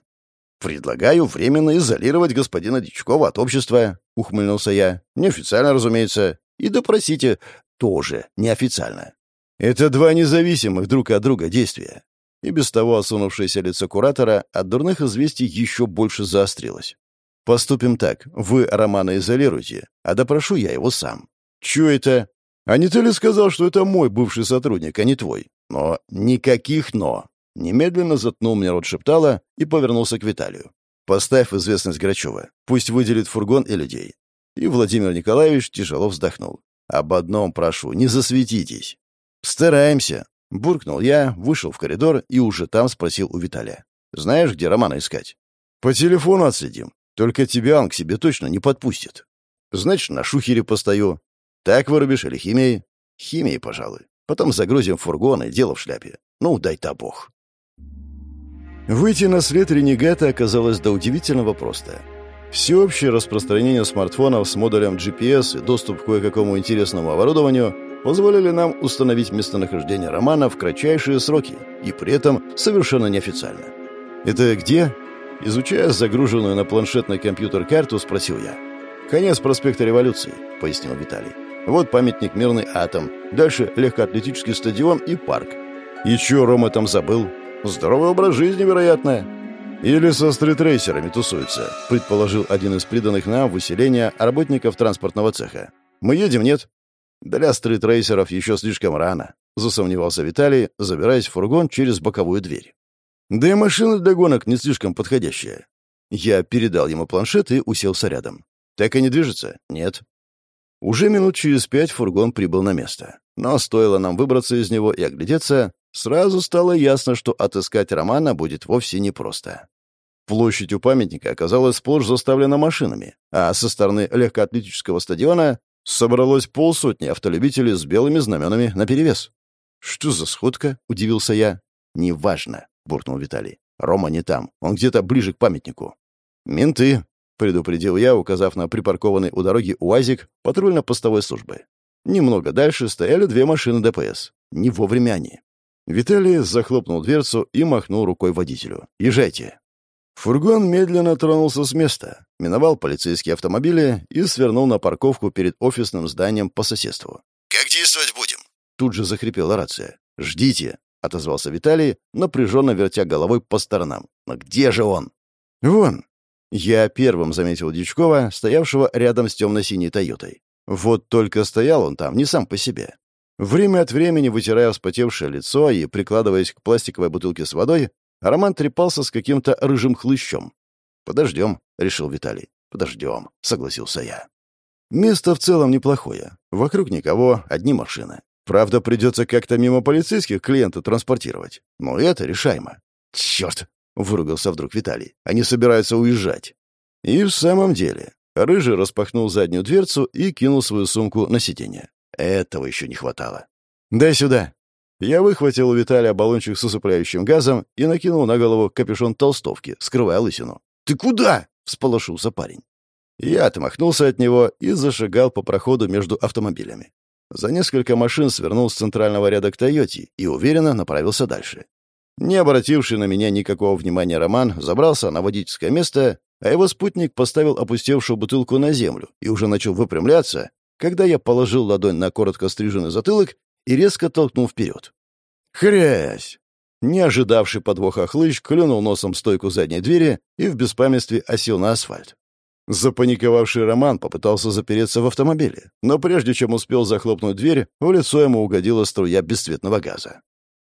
Предлагаю временно изолировать господина Дичкова от общества, ухмыльнулся я. Неофициально, разумеется. И допросите тоже неофициально. Это два независимых друг от друга действия. И без того осунувшееся лицо куратора от дурных известий еще больше заострилось. Поступим так. Вы Романа изолируете, а допрошу я его сам. Чё это? А не ты ли сказал, что это мой бывший сотрудник, а не твой? Но никаких «но». Немедленно заткнул мне рот шептала и повернулся к Виталию. «Поставь известность Грачева. Пусть выделит фургон и людей». И Владимир Николаевич тяжело вздохнул. «Об одном прошу, не засветитесь». «Стараемся», — буркнул я, вышел в коридор и уже там спросил у Виталия. «Знаешь, где Романа искать?» «По телефону отследим. Только тебя он к себе точно не подпустит». «Значит, на шухере постою. Так вырубишь или химией? Химией, пожалуй. Потом загрузим фургон и дело в шляпе. Ну, дай-то бог. Выйти на след ренегата оказалось до удивительного просто. Всеобщее распространение смартфонов с модулем GPS и доступ к кое-какому интересному оборудованию позволили нам установить местонахождение Романа в кратчайшие сроки и при этом совершенно неофициально. «Это где?» Изучая загруженную на планшетный компьютер карту, спросил я. «Конец проспекта Революции», — пояснил Виталий. Вот памятник «Мирный атом». Дальше легкоатлетический стадион и парк. И чё Рома там забыл? Здоровый образ жизни, вероятно. Или со стритрейсерами тусуется, предположил один из приданных нам выселения работников транспортного цеха. Мы едем, нет? Для стритрейсеров еще слишком рано, засомневался Виталий, забираясь в фургон через боковую дверь. Да и машина для гонок не слишком подходящая. Я передал ему планшет и уселся рядом. Так и не движется? Нет. Уже минут через пять фургон прибыл на место. Но стоило нам выбраться из него и оглядеться, сразу стало ясно, что отыскать Романа будет вовсе непросто. Площадь у памятника оказалась сплошь заставлена машинами, а со стороны легкоатлетического стадиона собралось полсотни автолюбителей с белыми знаменами наперевес. «Что за сходка?» — удивился я. «Неважно», — буркнул Виталий. «Рома не там. Он где-то ближе к памятнику». «Менты», предупредил я, указав на припаркованный у дороги УАЗик патрульно-постовой службы. Немного дальше стояли две машины ДПС. Не вовремя они. Виталий захлопнул дверцу и махнул рукой водителю. «Езжайте». Фургон медленно тронулся с места, миновал полицейские автомобили и свернул на парковку перед офисным зданием по соседству. «Как действовать будем?» Тут же захрипела рация. «Ждите», — отозвался Виталий, напряженно вертя головой по сторонам. «Но где же он?» «Вон», я первым заметил Дичкова, стоявшего рядом с темно-синей «Тойотой». Вот только стоял он там, не сам по себе. Время от времени, вытирая вспотевшее лицо и прикладываясь к пластиковой бутылке с водой, Роман трепался с каким-то рыжим хлыщом. «Подождем», — решил Виталий. «Подождем», — согласился я. Место в целом неплохое. Вокруг никого, одни машины. Правда, придется как-то мимо полицейских клиента транспортировать. Но это решаемо. «Черт!» — выругался вдруг Виталий. «Они собираются уезжать». И в самом деле, Рыжий распахнул заднюю дверцу и кинул свою сумку на сиденье. Этого еще не хватало. «Дай сюда». Я выхватил у Виталия баллончик с усыпляющим газом и накинул на голову капюшон толстовки, скрывая лысину. «Ты куда?» — всполошился парень. Я отмахнулся от него и зашагал по проходу между автомобилями. За несколько машин свернул с центрального ряда к «Тойоте» и уверенно направился дальше. Не обративший на меня никакого внимания Роман забрался на водительское место, а его спутник поставил опустевшую бутылку на землю и уже начал выпрямляться, когда я положил ладонь на коротко стриженный затылок и резко толкнул вперед. «Хрясь!» Не ожидавший подвоха хлыщ клюнул носом стойку задней двери и в беспамятстве осел на асфальт. Запаниковавший Роман попытался запереться в автомобиле, но прежде чем успел захлопнуть дверь, в лицо ему угодила струя бесцветного газа.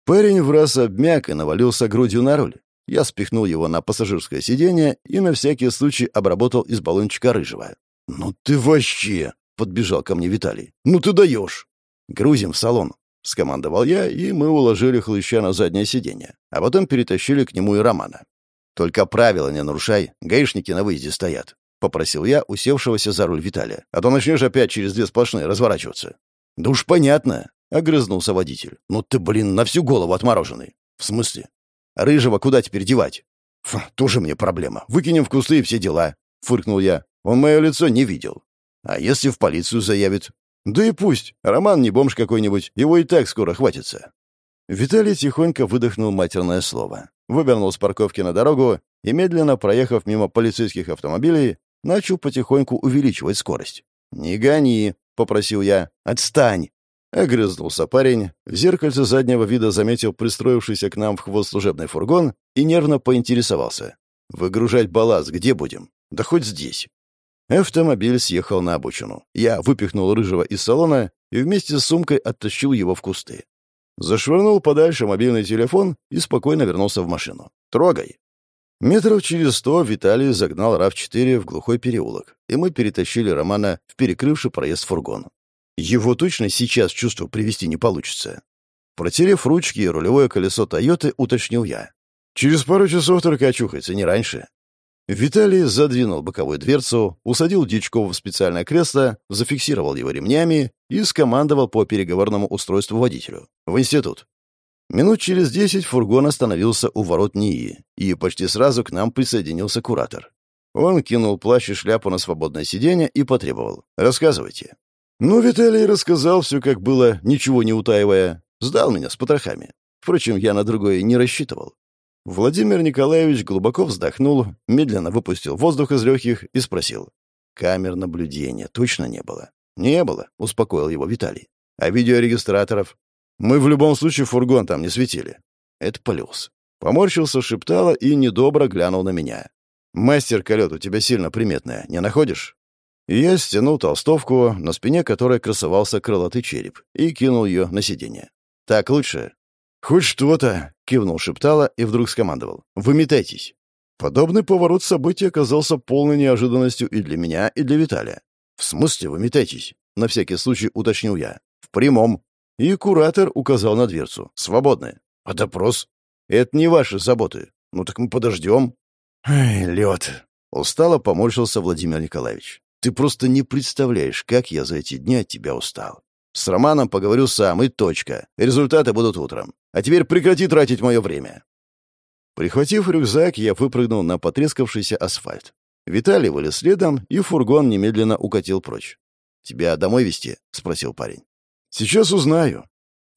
Парень в раз обмяк и навалился грудью на руль. Я спихнул его на пассажирское сиденье и на всякий случай обработал из баллончика рыжего. «Ну ты вообще!» — подбежал ко мне Виталий. «Ну ты даешь!» «Грузим в салон», — скомандовал я, и мы уложили хлыща на заднее сиденье, а потом перетащили к нему и Романа. «Только правила не нарушай, гаишники на выезде стоят», — попросил я усевшегося за руль Виталия. «А то начнешь опять через две сплошные разворачиваться». «Да уж понятно», — огрызнулся водитель. «Ну ты, блин, на всю голову отмороженный». «В смысле?» «Рыжего куда теперь девать?» Фу, «Тоже мне проблема. Выкинем в кусты и все дела», — фыркнул я. «Он мое лицо не видел». «А если в полицию заявит?» «Да и пусть. Роман не бомж какой-нибудь. Его и так скоро хватится». Виталий тихонько выдохнул матерное слово. Вывернул с парковки на дорогу и, медленно проехав мимо полицейских автомобилей, начал потихоньку увеличивать скорость. «Не гони», — попросил я. «Отстань!» Огрызнулся парень, в зеркальце заднего вида заметил пристроившийся к нам в хвост служебный фургон и нервно поинтересовался. «Выгружать балласт где будем? Да хоть здесь». Автомобиль съехал на обочину. Я выпихнул рыжего из салона и вместе с сумкой оттащил его в кусты. Зашвырнул подальше мобильный телефон и спокойно вернулся в машину. «Трогай». Метров через сто Виталий загнал РАВ-4 в глухой переулок, и мы перетащили Романа в перекрывший проезд фургон. Его точно сейчас чувство привести не получится. Протерев ручки и рулевое колесо «Тойоты», уточнил я. «Через пару часов только очухается, не раньше». Виталий задвинул боковую дверцу, усадил Дичкова в специальное кресло, зафиксировал его ремнями и скомандовал по переговорному устройству водителю. «В институт». Минут через десять фургон остановился у ворот НИИ, и почти сразу к нам присоединился куратор. Он кинул плащ и шляпу на свободное сиденье и потребовал. «Рассказывайте». Ну, Виталий рассказал все, как было, ничего не утаивая. Сдал меня с потрохами. Впрочем, я на другое не рассчитывал. Владимир Николаевич глубоко вздохнул, медленно выпустил воздух из легких и спросил. «Камер наблюдения точно не было?» «Не было», — успокоил его Виталий. «А видеорегистраторов?» «Мы в любом случае фургон там не светили». «Это плюс». Поморщился, шептала и недобро глянул на меня. «Мастер колет у тебя сильно приметная, не находишь?» Я стянул толстовку, на спине которой красовался крылатый череп, и кинул ее на сиденье. «Так лучше?» «Хоть что-то!» — кивнул шептала и вдруг скомандовал. «Выметайтесь!» Подобный поворот событий оказался полной неожиданностью и для меня, и для Виталия. «В смысле выметайтесь?» — на всякий случай уточнил я. «В прямом». И куратор указал на дверцу. «Свободны». «А допрос?» «Это не ваши заботы. Ну так мы подождем». «Ай, лед!» — устало поморщился Владимир Николаевич. Ты просто не представляешь, как я за эти дни от тебя устал. С Романом поговорю сам, и точка. Результаты будут утром. А теперь прекрати тратить мое время». Прихватив рюкзак, я выпрыгнул на потрескавшийся асфальт. Виталий вылез следом, и фургон немедленно укатил прочь. «Тебя домой везти?» — спросил парень. «Сейчас узнаю».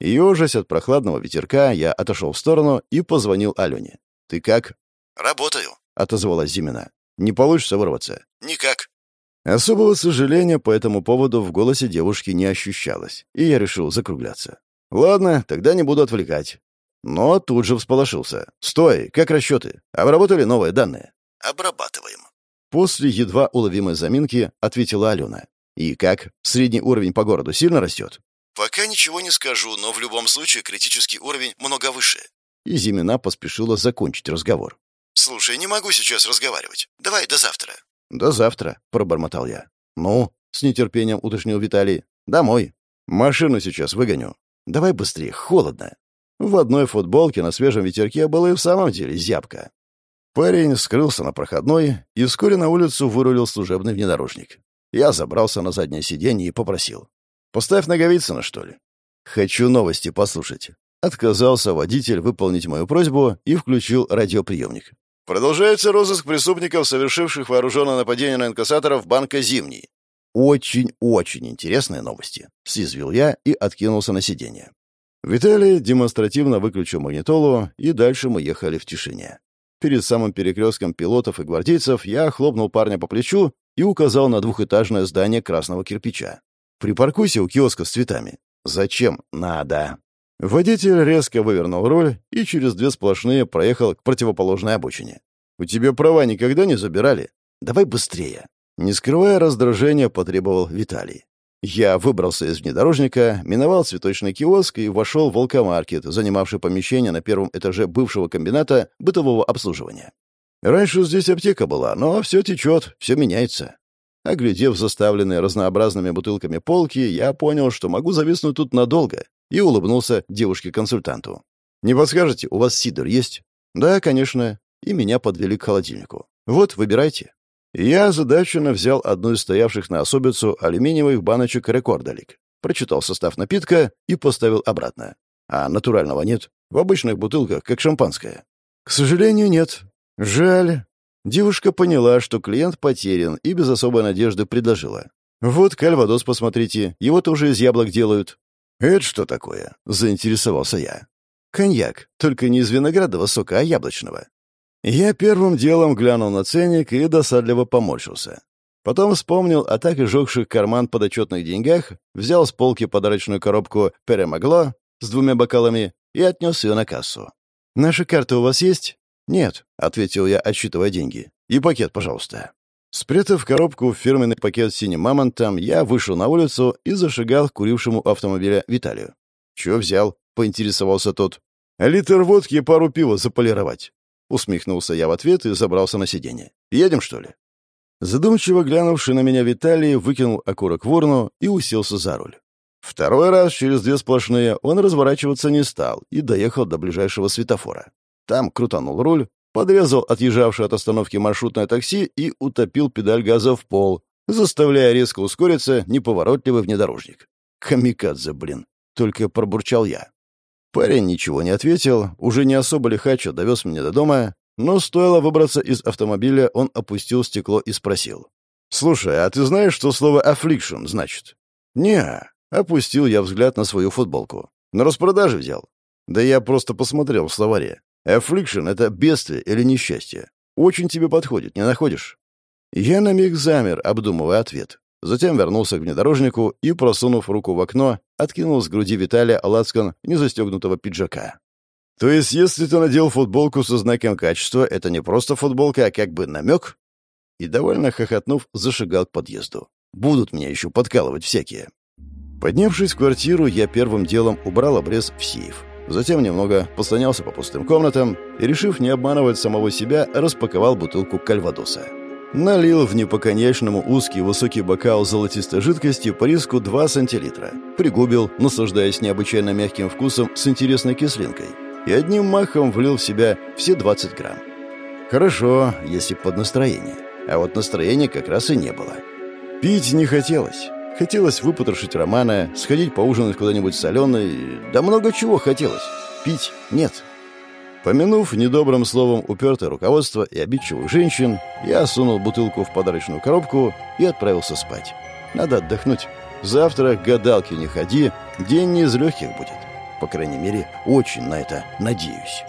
Ежась от прохладного ветерка, я отошел в сторону и позвонил Алене. «Ты как?» «Работаю», — отозвалась Зимина. «Не получится вырваться?» «Никак». Особого сожаления по этому поводу в голосе девушки не ощущалось, и я решил закругляться. «Ладно, тогда не буду отвлекать». Но тут же всполошился. «Стой! Как расчеты? Обработали новые данные?» «Обрабатываем». После едва уловимой заминки ответила Алена. «И как? Средний уровень по городу сильно растет?» «Пока ничего не скажу, но в любом случае критический уровень много выше». И Зимина поспешила закончить разговор. «Слушай, не могу сейчас разговаривать. Давай до завтра». «До завтра», — пробормотал я. «Ну?» — с нетерпением уточнил Виталий. «Домой. Машину сейчас выгоню. Давай быстрее, холодно». В одной футболке на свежем ветерке было и в самом деле зябко. Парень скрылся на проходной, и вскоре на улицу вырулил служебный внедорожник. Я забрался на заднее сиденье и попросил. «Поставь Наговицына, что ли?» «Хочу новости послушать». Отказался водитель выполнить мою просьбу и включил радиоприемник. Продолжается розыск преступников, совершивших вооруженное нападение на инкассаторов банка «Зимний». «Очень-очень интересные новости», — съязвил я и откинулся на сиденье. Виталий демонстративно выключил магнитолу, и дальше мы ехали в тишине. Перед самым перекрестком пилотов и гвардейцев я хлопнул парня по плечу и указал на двухэтажное здание красного кирпича. «Припаркуйся у киоска с цветами». «Зачем? Надо». Водитель резко вывернул руль и через две сплошные проехал к противоположной обочине. «У тебя права никогда не забирали? Давай быстрее». Не скрывая раздражения, потребовал Виталий. Я выбрался из внедорожника, миновал цветочный киоск и вошел в волкомаркет, занимавший помещение на первом этаже бывшего комбината бытового обслуживания. Раньше здесь аптека была, но все течет, все меняется. Оглядев заставленные разнообразными бутылками полки, я понял, что могу зависнуть тут надолго, и улыбнулся девушке-консультанту. «Не подскажете, у вас сидр есть?» «Да, конечно». И меня подвели к холодильнику. «Вот, выбирайте». Я озадаченно взял одну из стоявших на особицу алюминиевых баночек «Рекордолик», прочитал состав напитка и поставил обратно. А натурального нет. В обычных бутылках, как шампанское. К сожалению, нет. Жаль. Девушка поняла, что клиент потерян, и без особой надежды предложила. «Вот кальвадос, посмотрите, его тоже из яблок делают». «Это что такое?» — заинтересовался я. «Коньяк, только не из виноградного сока, а яблочного. Я первым делом глянул на ценник и досадливо поморщился. Потом вспомнил о так и жёгших карман подотчетных деньгах, взял с полки подарочную коробку «Перемогло» с двумя бокалами и отнес ее на кассу. «Наши карты у вас есть?» «Нет», — ответил я, отсчитывая деньги. «И пакет, пожалуйста». Спрятав коробку в фирменный пакет синим мамонтом, я вышел на улицу и зашагал к курившему автомобиля Виталию. «Чё взял?» — поинтересовался тот. «Литр водки и пару пива заполировать». Усмехнулся я в ответ и забрался на сиденье. «Едем, что ли?» Задумчиво глянувший на меня Виталий выкинул окурок в и уселся за руль. Второй раз через две сплошные он разворачиваться не стал и доехал до ближайшего светофора. Там крутанул руль, подрезал отъезжавшее от остановки маршрутное такси и утопил педаль газа в пол, заставляя резко ускориться неповоротливый внедорожник. «Камикадзе, блин!» — только пробурчал я. Парень ничего не ответил, уже не особо лихачо довез меня до дома, но стоило выбраться из автомобиля, он опустил стекло и спросил. «Слушай, а ты знаешь, что слово «affliction» значит?» «Не-а», опустил я взгляд на свою футболку. «На распродаже взял». «Да я просто посмотрел в словаре. Affliction — это бедствие или несчастье. Очень тебе подходит, не находишь?» Я на миг замер, обдумывая ответ. Затем вернулся к внедорожнику и, просунув руку в окно, откинул с груди Виталия лацкан незастегнутого пиджака. «То есть, если ты надел футболку со знаком качества, это не просто футболка, а как бы намек?» И, довольно хохотнув, зашагал к подъезду. «Будут меня еще подкалывать всякие». Поднявшись в квартиру, я первым делом убрал обрез в сейф. Затем немного послонялся по пустым комнатам и, решив не обманывать самого себя, распаковал бутылку кальвадоса. Налил в непоконечному узкий высокий бокал золотистой жидкости по риску 2 сантилитра. Пригубил, наслаждаясь необычайно мягким вкусом с интересной кислинкой. И одним махом влил в себя все 20 грамм. Хорошо, если под настроение. А вот настроения как раз и не было. Пить не хотелось. Хотелось выпотрошить Романа, сходить поужинать куда-нибудь соленой. Да много чего хотелось. Пить нет. Помянув недобрым словом упертое руководство и обидчивых женщин, я сунул бутылку в подарочную коробку и отправился спать. Надо отдохнуть. Завтра к гадалке не ходи, день не из легких будет. По крайней мере, очень на это надеюсь.